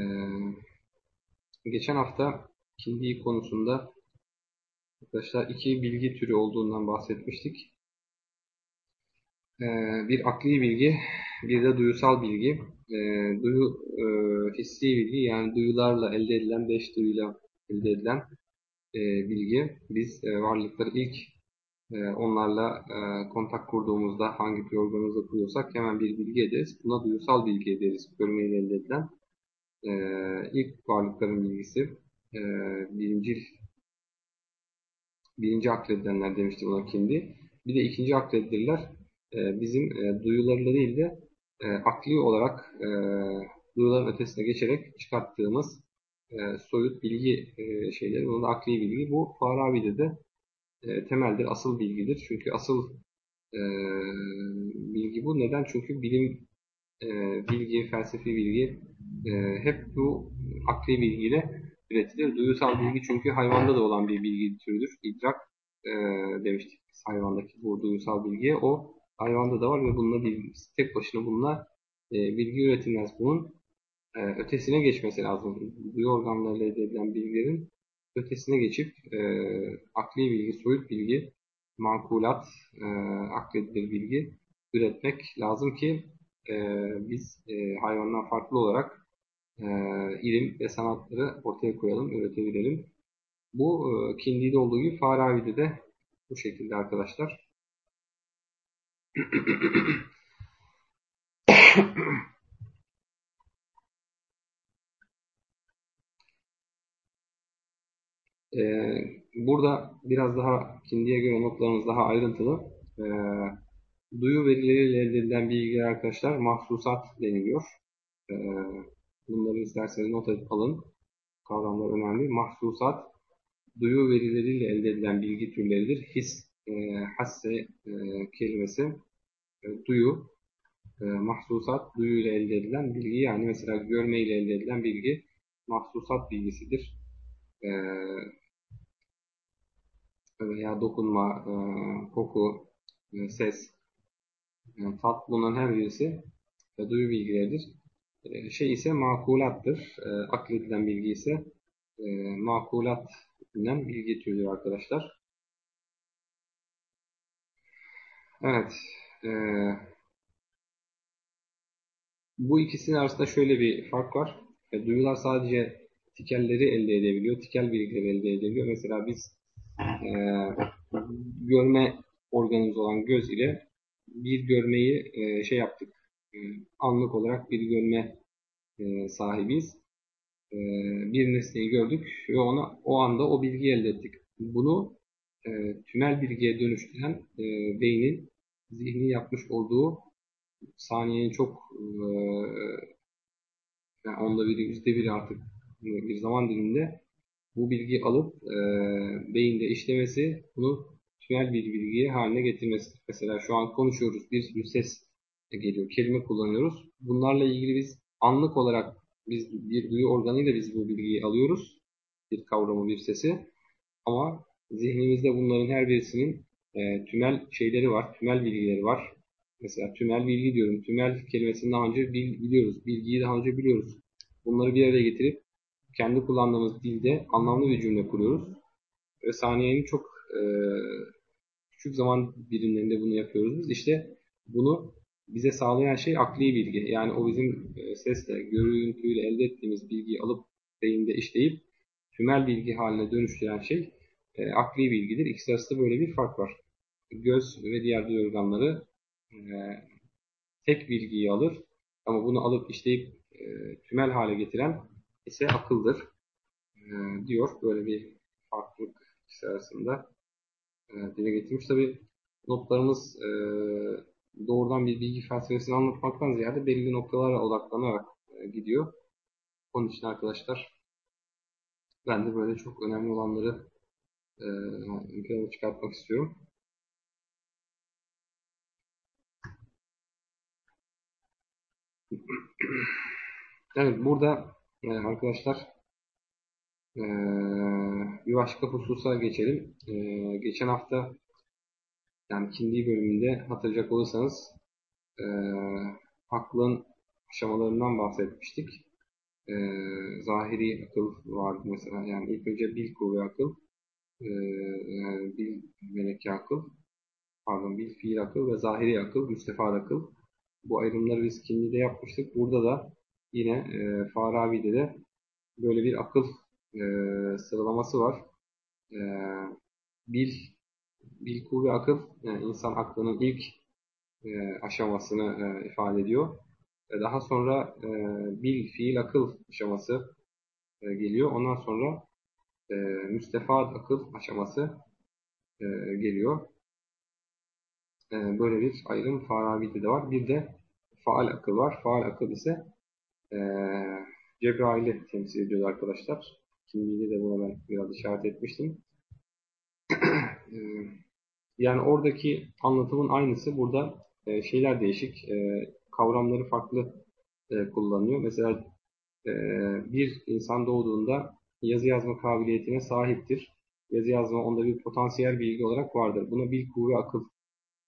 geçen hafta kindi konusunda arkadaşlar iki bilgi türü olduğundan bahsetmiştik. E, bir akli bilgi, bir de duyusal bilgi. E, duyu e, hissi bilgi yani duyularla elde edilen, beş duyuyla elde edilen e, bilgi. Biz e, varlıkları ilk e, onlarla e, kontak kurduğumuzda hangi bir organımızda kuruyorsak hemen bir bilgi ederiz. Buna duyusal bilgi ederiz. Görmeyle elde edilen e, ilk varlıkların bilgisi. E, birincil birinci akledilenler demişti buna kindi. Bir de ikinci akledilenler e, bizim e, duyularıyla değil de e, akli olarak e, duyuların ötesine geçerek çıkarttığımız e, soyut bilgi e, şeyleri, bunun akli bilgi. Bu Farabi'de de e, temeldir, asıl bilgidir. Çünkü asıl e, bilgi bu. Neden? Çünkü bilim e, bilgi, felsefi bilgi e, hep bu akli bilgiyle üretilir. Duyusal bilgi çünkü hayvanda da olan bir bilgi türüdür. İdrak e, demiştik hayvandaki bu duyusal bilgiye. O hayvanda da var ve bununla bilgi, tek başına bununla e, bilgi üretilmez. Bunun e, ötesine geçmesi lazım. Duyu organlarıyla elde edilen bilgilerin ötesine geçip e, akli bilgi, soyut bilgi, makulat, e, akledilir bilgi üretmek lazım ki e, biz e, hayvandan farklı olarak e, ilim ve sanatları ortaya koyalım, üretebilelim. Bu e, Kindi'de olduğu gibi Farabi'de de bu şekilde arkadaşlar. Ee, burada biraz daha Kindi'ye göre notlarımız daha ayrıntılı. Ee, duyu verileriyle elde edilen bilgiler arkadaşlar mahsusat deniliyor. Ee, bunları isterseniz not alın. Kavramlar önemli. Mahsusat, duyu verileriyle elde edilen bilgi türleridir. His, e, hasse e, kelimesi, e, duyu, e, mahsusat, duyu ile elde edilen bilgi. Yani mesela görme ile elde edilen bilgi mahsusat bilgisidir. E, veya dokunma, e, koku, e, ses, e, tat bunların her birisi e, duyu bilgileridir. Şey ise makulattır. E, akledilen bilgi ise makulat denilen bilgi türüdür arkadaşlar. Evet. Bu ikisinin arasında şöyle bir fark var. Duyular sadece tikelleri elde edebiliyor. Tikel bilgileri elde edebiliyor. Mesela biz e, görme organımız olan göz ile bir görmeyi e, şey yaptık. E, anlık olarak bir görme e, sahibiyiz. E, bir nesneyi gördük ve ona o anda o bilgiyi elde ettik. Bunu e, tünel bilgiye dönüştüren e, beynin zihni yapmış olduğu saniyenin çok e, yani onda biri, yüzde biri artık bir zaman diliminde bu bilgiyi alıp e, beyinde işlemesi, bunu tünel bir bilgiye haline getirmesi. Mesela şu an konuşuyoruz, bir sürü ses geliyor, kelime kullanıyoruz. Bunlarla ilgili biz anlık olarak biz bir duyu organıyla biz bu bilgiyi alıyoruz. Bir kavramı, bir sesi. Ama zihnimizde bunların her birisinin e, tünel şeyleri var, tünel bilgileri var. Mesela tünel bilgi diyorum. Tünel kelimesini daha önce biliyoruz. Bilgiyi daha önce biliyoruz. Bunları bir araya getirip kendi kullandığımız dilde anlamlı bir cümle kuruyoruz. Ve saniyenin çok e, küçük zaman birimlerinde bunu yapıyoruz biz. İşte bunu bize sağlayan şey akli bilgi. Yani o bizim e, sesle, görüntüyle elde ettiğimiz bilgiyi alıp beyinde işleyip tümel bilgi haline dönüştüren şey e, akli bilgidir. İkisi arasında böyle bir fark var. Göz ve diğer duyu organları e, tek bilgiyi alır ama bunu alıp işleyip e, tümel hale getiren ise akıldır e, diyor. Böyle bir farklılık ikisi arasında e, dile getirmiş. Tabi notlarımız e, doğrudan bir bilgi felsefesini anlatmaktan ziyade belli noktalara odaklanarak e, gidiyor. Onun için arkadaşlar ben de böyle çok önemli olanları e, ön çıkartmak istiyorum. Evet burada e, arkadaşlar Ee, bir başka hususa geçelim. Ee, geçen hafta yani kindi bölümünde hatırlayacak olursanız e, aklın aşamalarından bahsetmiştik. E, zahiri akıl vardı mesela. Yani ilk önce bil kuvve akıl, e, yani bil meleki akıl, pardon bil fiil akıl ve zahiri akıl, müstefad akıl. Bu ayrımları biz kindide yapmıştık. Burada da yine e, Farabi'de de böyle bir akıl e, sıralaması var. E, bil, bil kuvve akıl, yani insan aklının ilk e, aşamasını e, ifade ediyor. E, daha sonra e, bil, fiil, akıl aşaması e, geliyor. Ondan sonra e, müstefad akıl aşaması e, geliyor. E, böyle bir ayrım Farabi'de de var. Bir de faal akıl var. Faal akıl ise e, Cebrail'i temsil ediyor arkadaşlar. Kimliğinde de buna ben biraz işaret etmiştim. e, yani oradaki anlatımın aynısı burada e, şeyler değişik. E, kavramları farklı e, kullanıyor. Mesela e, bir insan doğduğunda yazı yazma kabiliyetine sahiptir. Yazı yazma onda bir potansiyel bilgi olarak vardır. Buna bil kuvve akıl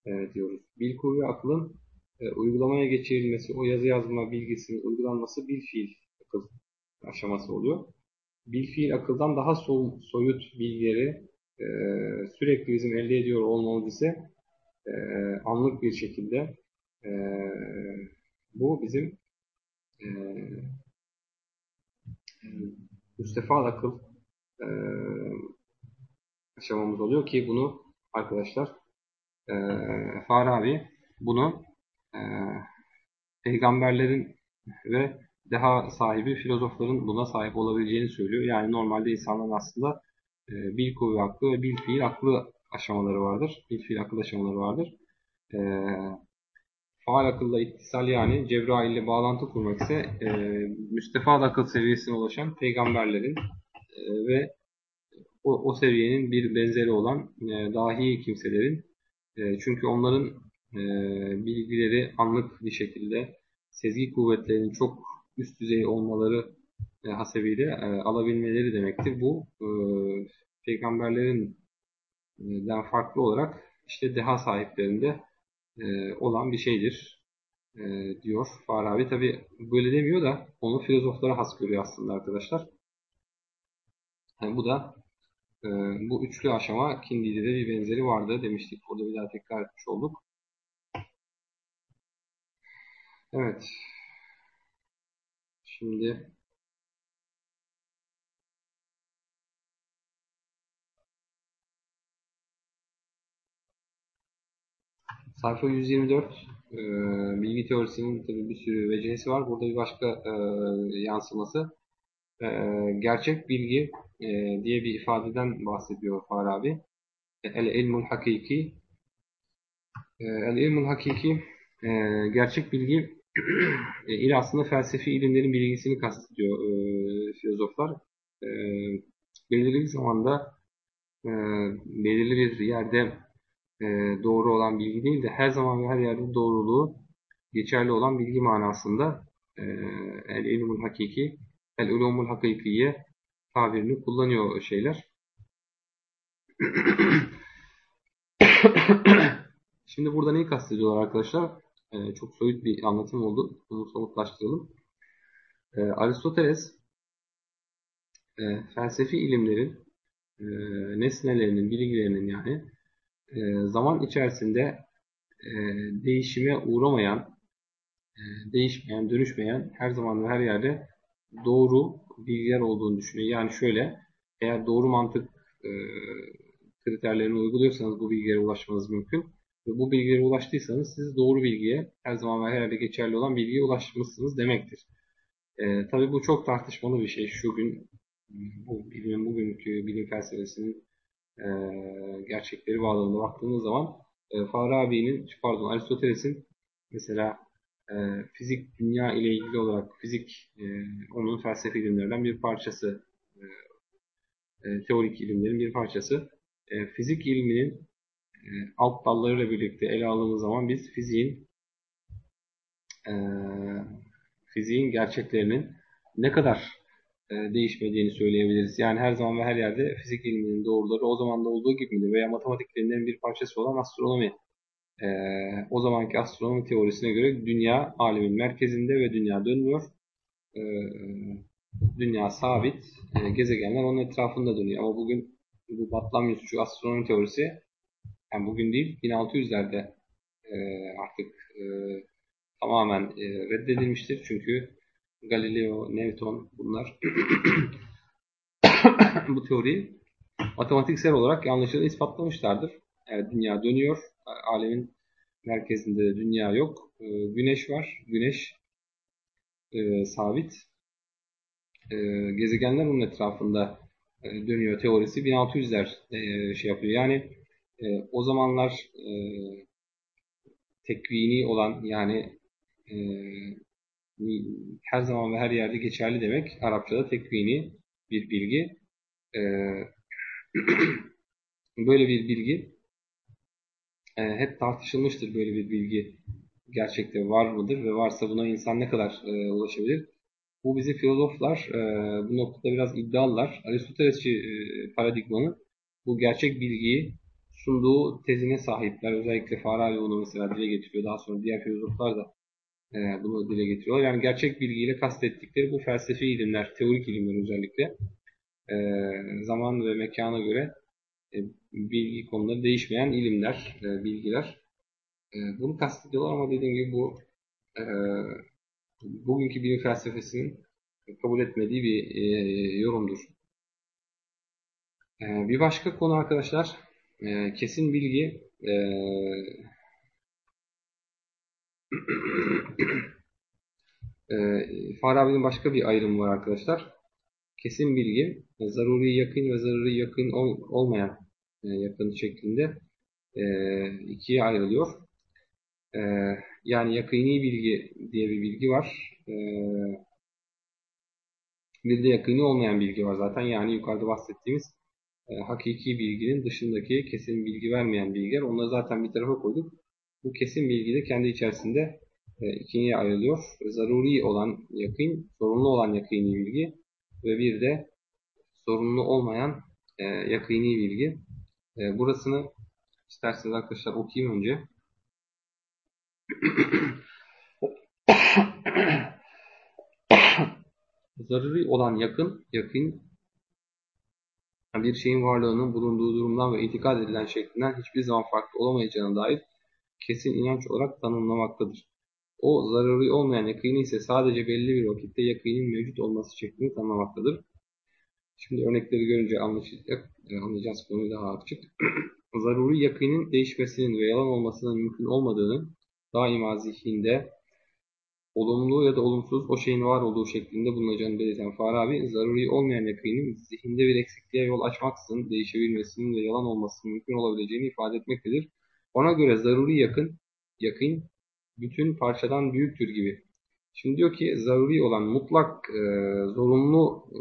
e, diyoruz. Bil kuvve akılın e, uygulamaya geçirilmesi, o yazı yazma bilgisinin uygulanması bil fiil akıl aşaması oluyor. Bil fiil akıldan daha so soyut bilgileri e, sürekli bizim elde ediyor olmamız ise e, anlık bir şekilde e, bu bizim e, müstefad akıl e, aşamamız oluyor ki bunu arkadaşlar e, Farabi bunu e, peygamberlerin ve daha sahibi filozofların buna sahip olabileceğini söylüyor. Yani normalde insanların aslında e, bil kuvve aklı ve bil fiil aklı aşamaları vardır. Bil fiil akıl aşamaları vardır. E, faal akılla ittisal yani Cebrail ile bağlantı kurmak ise e, müstefad akıl seviyesine ulaşan peygamberlerin e, ve o, o seviyenin bir benzeri olan e, dahi kimselerin e, çünkü onların bilgileri anlık bir şekilde sezgi kuvvetlerinin çok üst düzey olmaları e, hasebiyle e, alabilmeleri demektir. Bu e, peygamberlerin den farklı olarak işte deha sahiplerinde olan bir şeydir diyor Farabi. Tabi böyle demiyor da onu filozoflara has görüyor aslında arkadaşlar. Yani bu da bu üçlü aşama Kindi'de de bir benzeri vardı demiştik. Burada bir daha tekrar etmiş olduk. Evet. Şimdi Sayfa 124 e, bilgi teorisinin tabii bir sürü vecihesi var. Burada bir başka e, yansıması. E, gerçek bilgi diye bir ifadeden bahsediyor Farabi. El ilmul hakiki El ilmul hakiki gerçek bilgi e, ile aslında felsefi ilimlerin bilgisini kastediyor e, filozoflar. E, belirli bir zamanda e, belirli bir yerde e, doğru olan bilgi değil de her zaman ve her yerde doğruluğu geçerli olan bilgi manasında e, el ilmul hakiki el ulumul hakikiye tabirini kullanıyor şeyler. Şimdi burada neyi kastediyorlar arkadaşlar? Ee, çok soyut bir anlatım oldu. Bunu somutlaştıralım. Ee, Aristoteles e, felsefi ilimlerin e, nesnelerinin, bilgilerinin yani e, zaman içerisinde e, değişime uğramayan, e, değişmeyen, dönüşmeyen her zaman ve her yerde doğru bilgiler olduğunu düşünüyor. Yani şöyle, eğer doğru mantık e, kriterlerini uyguluyorsanız bu bilgilere ulaşmanız mümkün. Ve bu bilgilere ulaştıysanız siz doğru bilgiye, her zaman ve her yerde geçerli olan bilgiye ulaşmışsınız demektir. E, tabii bu çok tartışmalı bir şey. Şu gün bu bilimin bugünkü bilim felsefesinin e, gerçekleri bağlamında baktığımız zaman e, Farabi'nin, pardon Aristoteles'in mesela e, fizik dünya ile ilgili olarak fizik e, onun felsefi ilimlerden bir parçası e, e, teorik ilimlerin bir parçası. E, fizik ilminin alt dallarıyla birlikte ele aldığımız zaman biz fiziğin e, fiziğin gerçeklerinin ne kadar e, değişmediğini söyleyebiliriz. Yani her zaman ve her yerde fizik ilminin doğruları o zaman da olduğu gibi miydi? Veya matematik bilimlerinin bir parçası olan astronomi. E, o zamanki astronomi teorisine göre dünya alemin merkezinde ve dünya dönmüyor. E, dünya sabit, e, gezegenler onun etrafında dönüyor. Ama bugün bu Batlamyusçu astronomi teorisi yani bugün değil 1600'lerde e, artık e, tamamen e, reddedilmiştir. Çünkü Galileo, Newton bunlar bu teoriyi matematiksel olarak yanlışlıkla ispatlamışlardır. Yani dünya dönüyor. Alemin merkezinde de dünya yok. E, güneş var. Güneş e, sabit. E, gezegenler onun etrafında e, dönüyor teorisi 1600'ler e, şey yapıyor. Yani e, o zamanlar e, tekvini olan yani e, her zaman ve her yerde geçerli demek. Arapçada tekvini bir bilgi. E, böyle bir bilgi e, hep tartışılmıştır böyle bir bilgi gerçekte var mıdır ve varsa buna insan ne kadar e, ulaşabilir? Bu bizi filozoflar e, bu noktada biraz iddialılar. Aristotelesçi e, paradigmanın bu gerçek bilgiyi sunduğu tezine sahipler. Özellikle Farabi bunu mesela dile getiriyor. Daha sonra diğer filozoflar da e, bunu dile getiriyorlar. Yani gerçek bilgiyle kastettikleri bu felsefi ilimler, teorik ilimler özellikle e, zaman ve mekana göre e, bilgi konuları değişmeyen ilimler, e, bilgiler. E, bunu kastediyorlar ama dediğim gibi bu e, bugünkü bilim felsefesinin kabul etmediği bir e, yorumdur. E, bir başka konu arkadaşlar, e, kesin bilgi e, e, Farabi'nin başka bir ayrımı var arkadaşlar. Kesin bilgi, zaruri yakın ve zaruri yakın ol, olmayan e, yakın şeklinde e, ikiye ayrılıyor. E, yani yakini bilgi diye bir bilgi var. E, bir de yakini olmayan bilgi var zaten. Yani yukarıda bahsettiğimiz e, hakiki bilginin dışındaki kesin bilgi vermeyen bilgiler. Onları zaten bir tarafa koyduk. Bu kesin bilgi de kendi içerisinde e, ikiye ayrılıyor. Zaruri olan yakın, sorunlu olan yakini bilgi ve bir de sorunlu olmayan e, yakini bilgi. E, burasını isterseniz arkadaşlar okuyayım önce. Zaruri olan yakın, yakın bir şeyin varlığının bulunduğu durumdan ve itikad edilen şeklinden hiçbir zaman farklı olamayacağına dair kesin inanç olarak tanımlamaktadır. O zaruri olmayan yakini ise sadece belli bir vakitte yakinin mevcut olması şeklini tanımlamaktadır. Şimdi örnekleri görünce anlaşılacak, e, anlayacağız konuyu daha açık. zaruri yakinin değişmesinin ve yalan olmasının mümkün olmadığını daima zihinde olumlu ya da olumsuz o şeyin var olduğu şeklinde bulunacağını belirten Farabi, zaruri olmayan yakinin zihinde bir eksikliğe yol açmaksızın değişebilmesinin ve yalan olmasının mümkün olabileceğini ifade etmektedir. Ona göre zaruri yakın, yakın bütün parçadan büyüktür gibi. Şimdi diyor ki zaruri olan mutlak, e, zorunlu, e,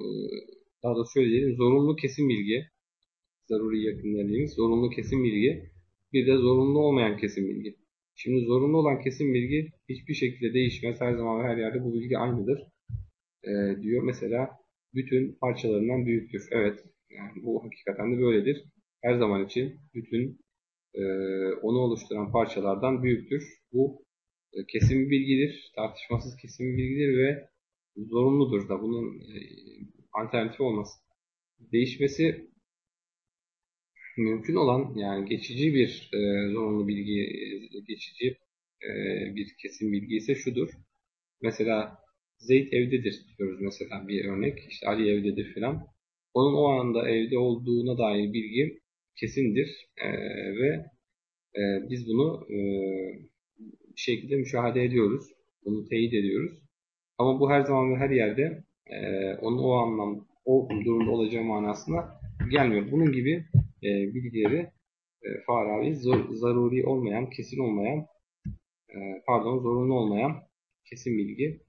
daha da şöyle diyelim, zorunlu kesin bilgi, zaruri yakın dediğimiz zorunlu kesin bilgi, bir de zorunlu olmayan kesin bilgi. Şimdi zorunlu olan kesin bilgi hiçbir şekilde değişmez. Her zaman ve her yerde bu bilgi aynıdır. E, diyor mesela bütün parçalarından büyüktür. Evet yani bu hakikaten de böyledir. Her zaman için bütün e, onu oluşturan parçalardan büyüktür. Bu e, kesin bir bilgidir. Tartışmasız kesin bir bilgidir ve zorunludur da bunun e, alternatifi olmaz. Değişmesi mümkün olan yani geçici bir e, zorunlu bilgi, geçici e, bir kesin bilgi ise şudur. Mesela Zeyd evdedir diyoruz mesela bir örnek. İşte Ali evdedir filan. Onun o anda evde olduğuna dair bilgi kesindir e, ve e, biz bunu e, bir şekilde müşahede ediyoruz. Bunu teyit ediyoruz. Ama bu her zaman ve her yerde e, onun o anlam, o durumda olacağı manasına gelmiyor. Bunun gibi e, bilgileri e, Farabi zor, zaruri olmayan, kesin olmayan, e, pardon zorunlu olmayan kesin bilgi.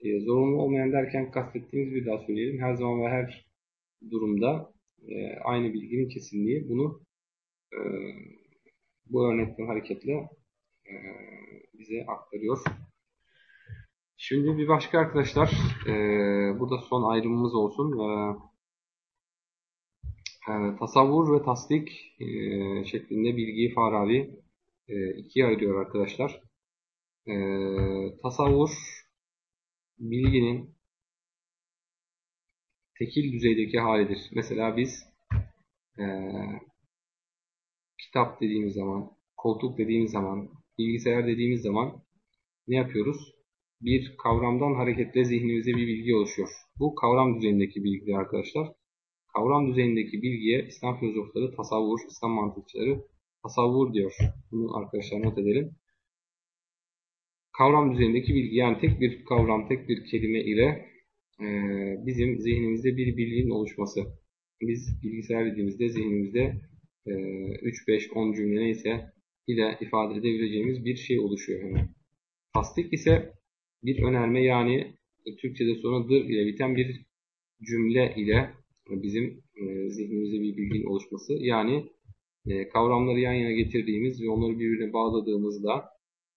E, zorunlu olmayan derken kastettiğimiz bir daha söyleyelim. Her zaman ve her durumda e, aynı bilginin kesinliği. Bunu e, bu örnekten hareketle e, bize aktarıyor. Şimdi bir başka arkadaşlar, e, bu da son ayrımımız olsun. E, e, tasavvur ve tasdik e, şeklinde bilgiyi Farabi e, ikiye ayırıyor arkadaşlar. E, tasavvur, bilginin tekil düzeydeki halidir. Mesela biz e, kitap dediğimiz zaman, koltuk dediğimiz zaman, bilgisayar dediğimiz zaman ne yapıyoruz? Bir kavramdan hareketle zihnimizde bir bilgi oluşuyor. Bu kavram düzeyindeki bilgi arkadaşlar. Kavram düzeyindeki bilgiye İslam filozofları tasavvur, İslam mantıkçıları tasavvur diyor. Bunu arkadaşlar not edelim. Kavram düzeyindeki bilgi yani tek bir kavram, tek bir kelime ile e, bizim zihnimizde bir bilginin oluşması. Biz bilgisayar dediğimizde zihnimizde e, 3, 5, 10 cümle neyse ile ifade edebileceğimiz bir şey oluşuyor hemen. Tasdik ise bir önerme yani Türkçe'de sonra dır ile biten bir cümle ile bizim e, zihnimizde bir bilginin oluşması. Yani e, kavramları yan yana getirdiğimiz ve onları birbirine bağladığımızda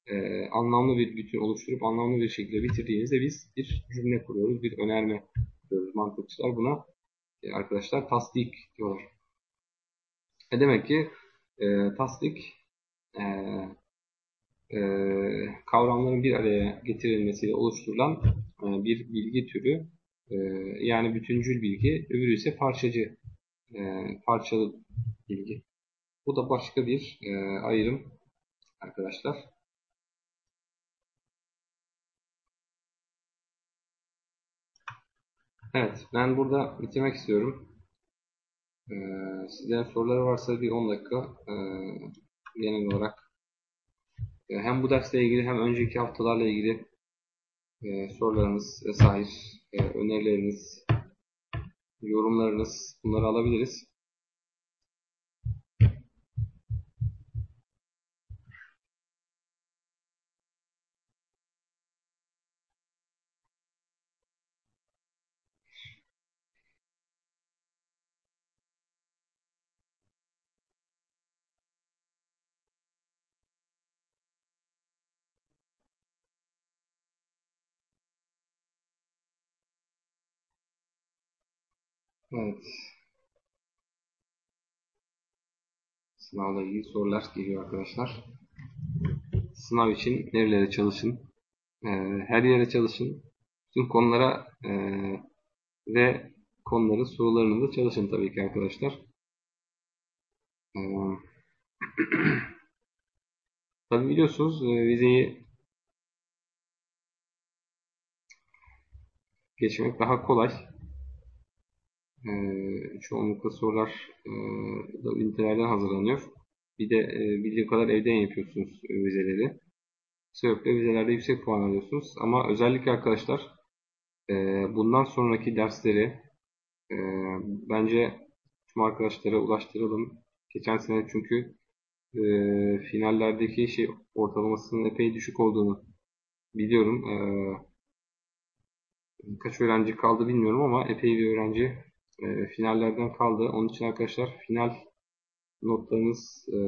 e, anlamlı bir bütün oluşturup anlamlı bir şekilde bitirdiğimizde biz bir cümle kuruyoruz, bir önerme kuruyoruz. Mantıkçılar buna e, arkadaşlar tasdik diyorlar. E demek ki e, tasdik e, e, kavramların bir araya getirilmesiyle oluşturulan e, bir bilgi türü. E, yani bütüncül bilgi, öbürü ise parçacı, e, parçalı bilgi. Bu da başka bir e, ayrım arkadaşlar. Evet, ben burada bitirmek istiyorum. Ee, sizlerin soruları varsa bir 10 dakika e, genel olarak e, hem bu dersle ilgili hem önceki haftalarla ilgili e, sorularınız vesaire, önerileriniz, yorumlarınız bunları alabiliriz. Evet. Sınavla ilgili sorular geliyor arkadaşlar. Sınav için nerelere çalışın? Ee, her yere çalışın. Tüm konulara e, ve konuların sorularını da çalışın tabii ki arkadaşlar. Ee, tabii biliyorsunuz e, vizeyi geçmek daha kolay. Ee, çoğunlukla sorular e, da ünitelerden hazırlanıyor. Bir de e, bildiğim kadar evden yapıyorsunuz e, vizeleri. Sebeple vizelerde yüksek puan alıyorsunuz. Ama özellikle arkadaşlar e, bundan sonraki dersleri e, bence tüm arkadaşlara ulaştıralım. Geçen sene çünkü e, finallerdeki şey ortalamasının epey düşük olduğunu biliyorum. E, kaç öğrenci kaldı bilmiyorum ama epey bir öğrenci e, finallerden kaldı. Onun için arkadaşlar final notlarınız, e,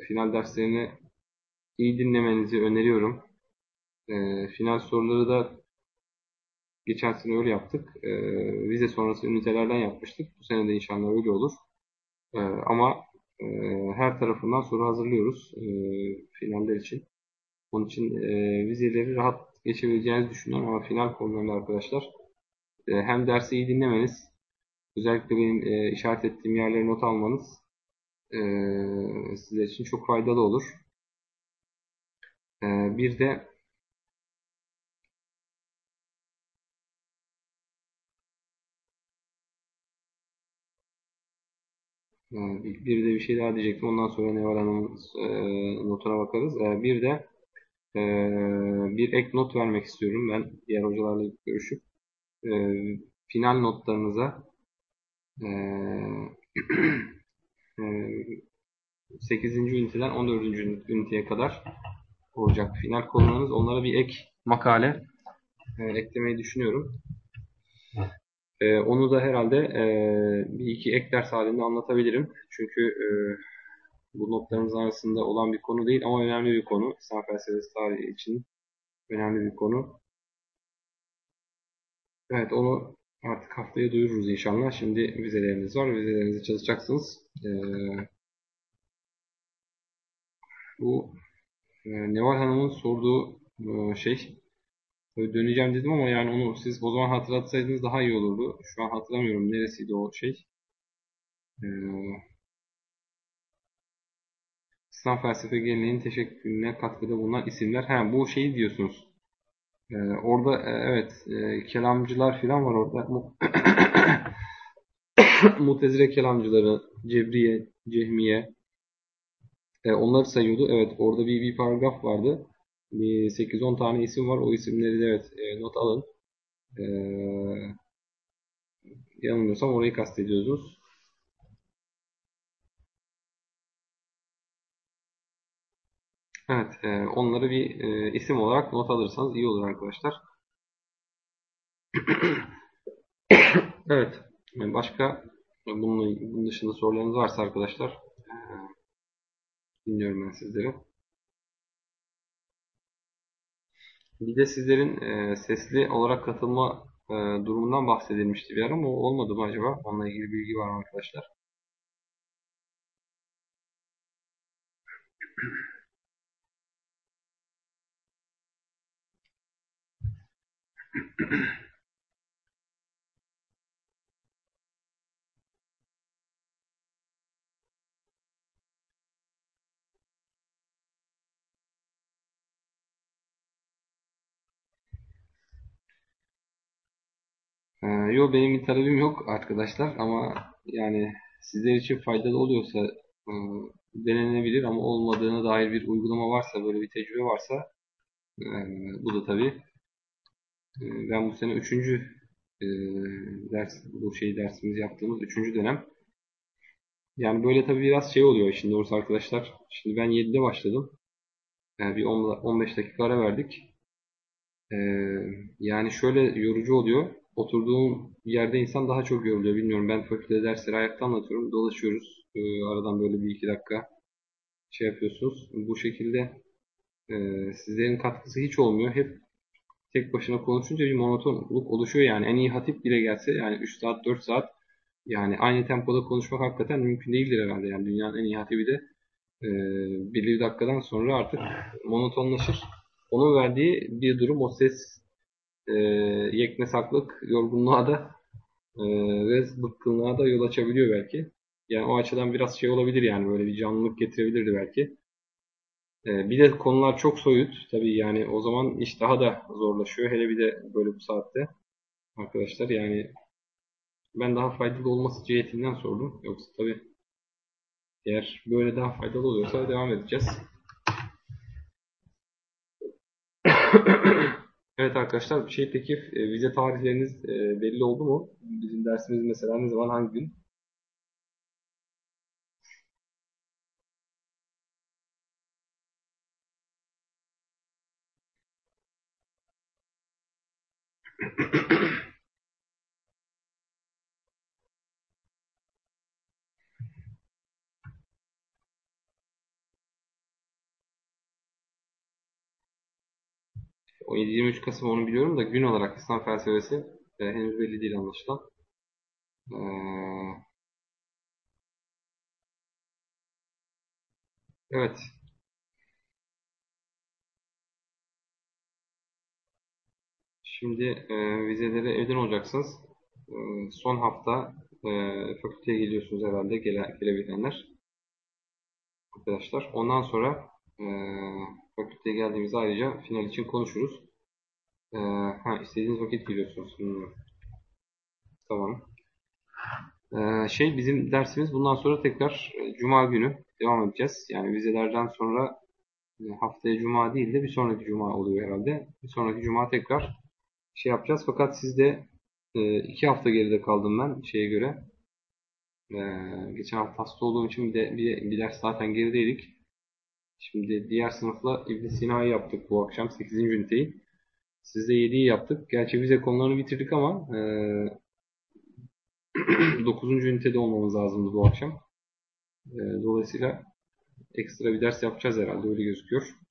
final derslerini iyi dinlemenizi öneriyorum. E, final soruları da geçen sene öyle yaptık. Vize sonrası ünitelerden yapmıştık. Bu sene de inşallah öyle olur. Ama her tarafından soru hazırlıyoruz finaller için. Onun için vizeleri rahat geçebileceğinizi düşünüyorum ama final konularında arkadaşlar hem dersi iyi dinlemeniz Özellikle benim e, işaret ettiğim yerleri not almanız e, sizler için çok faydalı olur. E, bir de e, bir de bir şey daha diyecektim. Ondan sonra ne var Hanım'ın e, notuna bakarız. E, bir de e, bir ek not vermek istiyorum. Ben diğer hocalarla görüşüp final notlarınıza 8. üniteden 14. üniteye kadar olacak final konularınız. Onlara bir ek makale e, eklemeyi düşünüyorum. E, onu da herhalde e, bir iki ek ders halinde anlatabilirim. Çünkü e, bu notlarımız arasında olan bir konu değil ama önemli bir konu. İslam felsefesi tarihi için önemli bir konu. Evet onu artık haftaya duyururuz inşallah. Şimdi vizeleriniz var. Vizelerinizi çalışacaksınız. Ee, bu e, Neval Hanım'ın sorduğu e, şey döneceğim dedim ama yani onu siz o zaman hatırlatsaydınız daha iyi olurdu. Şu an hatırlamıyorum neresiydi o şey. Ee, İslam felsefe geleneğinin teşekkürüne katkıda bulunan isimler. Ha, bu şeyi diyorsunuz. Ee, orada e, evet e, kelamcılar falan var orada. Mutezile kelamcıları, Cebriye, Cehmiye e, onları sayıyordu. Evet orada bir, bir paragraf vardı. Bir 8-10 tane isim var. O isimleri de evet e, not alın. E, yanılmıyorsam orayı kastediyorsunuz. Evet, e, onları bir e, isim olarak not alırsanız iyi olur arkadaşlar. evet, başka bunun, bunun dışında sorularınız varsa arkadaşlar e, dinliyorum ben sizleri. Bir de sizlerin e, sesli olarak katılma e, durumundan bahsedilmişti bir ara ama olmadı mı acaba? Onunla ilgili bilgi var mı arkadaşlar? Ee, yo benim bir talebim yok arkadaşlar ama yani sizler için faydalı oluyorsa e, denenebilir ama olmadığına dair bir uygulama varsa böyle bir tecrübe varsa e, bu da tabii ben bu sene üçüncü e, ders bu şey dersimiz yaptığımız üçüncü dönem yani böyle tabii biraz şey oluyor şimdi doğrusu arkadaşlar şimdi ben 7'de başladım yani bir 10, 15 dakika ara verdik ee, yani şöyle yorucu oluyor oturduğum yerde insan daha çok yoruluyor. Bilmiyorum ben fakülte dersleri ayakta anlatıyorum. Dolaşıyoruz. Ee, aradan böyle bir iki dakika şey yapıyorsunuz. Bu şekilde e, sizlerin katkısı hiç olmuyor. Hep tek başına konuşunca bir monotonluk oluşuyor yani. En iyi hatip bile gelse yani 3 saat 4 saat yani aynı tempoda konuşmak hakikaten mümkün değildir herhalde. Yani dünyanın en iyi hatibi de e, belli bir dakikadan sonra artık monotonlaşır. Onun verdiği bir durum o ses e, yeknesaklık yorgunluğa da e, ve bıkkınlığa da yol açabiliyor belki. Yani o açıdan biraz şey olabilir yani böyle bir canlılık getirebilirdi belki. E, bir de konular çok soyut. Tabii yani o zaman iş daha da zorlaşıyor. Hele bir de böyle bu saatte. Arkadaşlar yani ben daha faydalı olması cihetinden sordum. Yoksa tabii eğer böyle daha faydalı oluyorsa devam edeceğiz. Evet arkadaşlar şey peki e, vize tarihleriniz e, belli oldu mu? Bizim dersimiz mesela ne zaman hangi gün? O 23 Kasım onu biliyorum da gün olarak İslam felsefesi e, henüz belli değil anlaşılan. Ee, evet. Şimdi e, vizeleri evden olacaksınız. E, son hafta e, fakülteye geliyorsunuz herhalde gele, gelebilenler. Arkadaşlar. Ondan sonra e, fakülteye geldiğimizde ayrıca final için konuşuruz. Ee, ha, istediğiniz vakit giriyorsunuz. Hmm. Tamam. Ee, şey bizim dersimiz bundan sonra tekrar e, Cuma günü devam edeceğiz. Yani vizelerden sonra e, haftaya Cuma değil de bir sonraki Cuma oluyor herhalde. Bir sonraki Cuma tekrar şey yapacağız. Fakat sizde e, iki hafta geride kaldım ben şeye göre. E, geçen hafta hasta olduğum için bir de bir, bir ders zaten gerideydik. Şimdi diğer sınıfla İbn Sina'yı yaptık bu akşam 8. üniteyi. Sizde 7'yi yaptık. Gerçi vize konularını bitirdik ama e, 9. ünitede olmamız lazımdı bu akşam. E, dolayısıyla ekstra bir ders yapacağız herhalde öyle gözüküyor.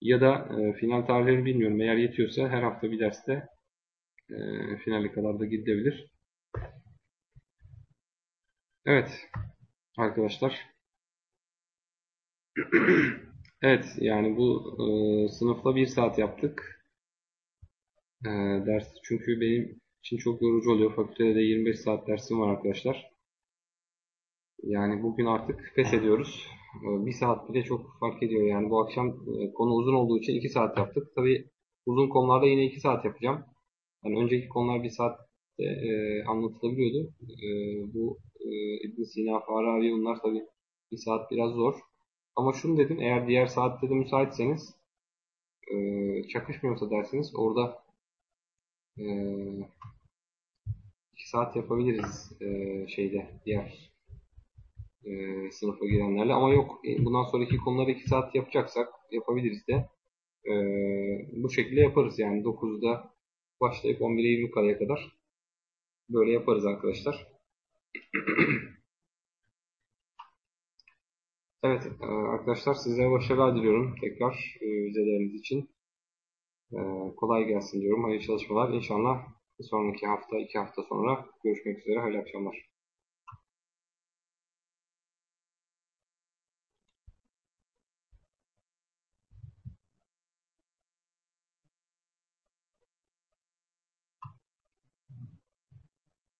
Ya da e, final tarihleri bilmiyorum. Eğer yetiyorsa her hafta bir derste e, finale kadar da gidebilir. Evet arkadaşlar. evet yani bu e, sınıfla bir saat yaptık. E, ders çünkü benim için çok yorucu oluyor. Fakültede de 25 saat dersim var arkadaşlar. Yani bugün artık pes ediyoruz. E, bir saat bile çok fark ediyor. Yani bu akşam e, konu uzun olduğu için 2 saat yaptık. Tabii uzun konularda yine 2 saat yapacağım. Yani önceki konular 1 saatte e, anlatılabiliyordu. E, bu e, ibn Sina, Farabi bunlar tabii 1 saat biraz zor. Ama şunu dedim, eğer diğer saatte de müsaitseniz e, çakışmıyorsa dersiniz orada 2 saat yapabiliriz şeyde diğer e, sınıfa girenlerle. Ama yok e, bundan sonraki konuları 2 saat yapacaksak yapabiliriz de. E, bu şekilde yaparız yani 9'da başlayıp 11'e 20 kaleye kadar böyle yaparız arkadaşlar. Evet e, arkadaşlar sizlere başarılar diliyorum tekrar e, vizeleriniz için. Kolay gelsin diyorum. Hayırlı çalışmalar. İnşallah sonraki hafta, iki hafta sonra görüşmek üzere. Hayırlı akşamlar.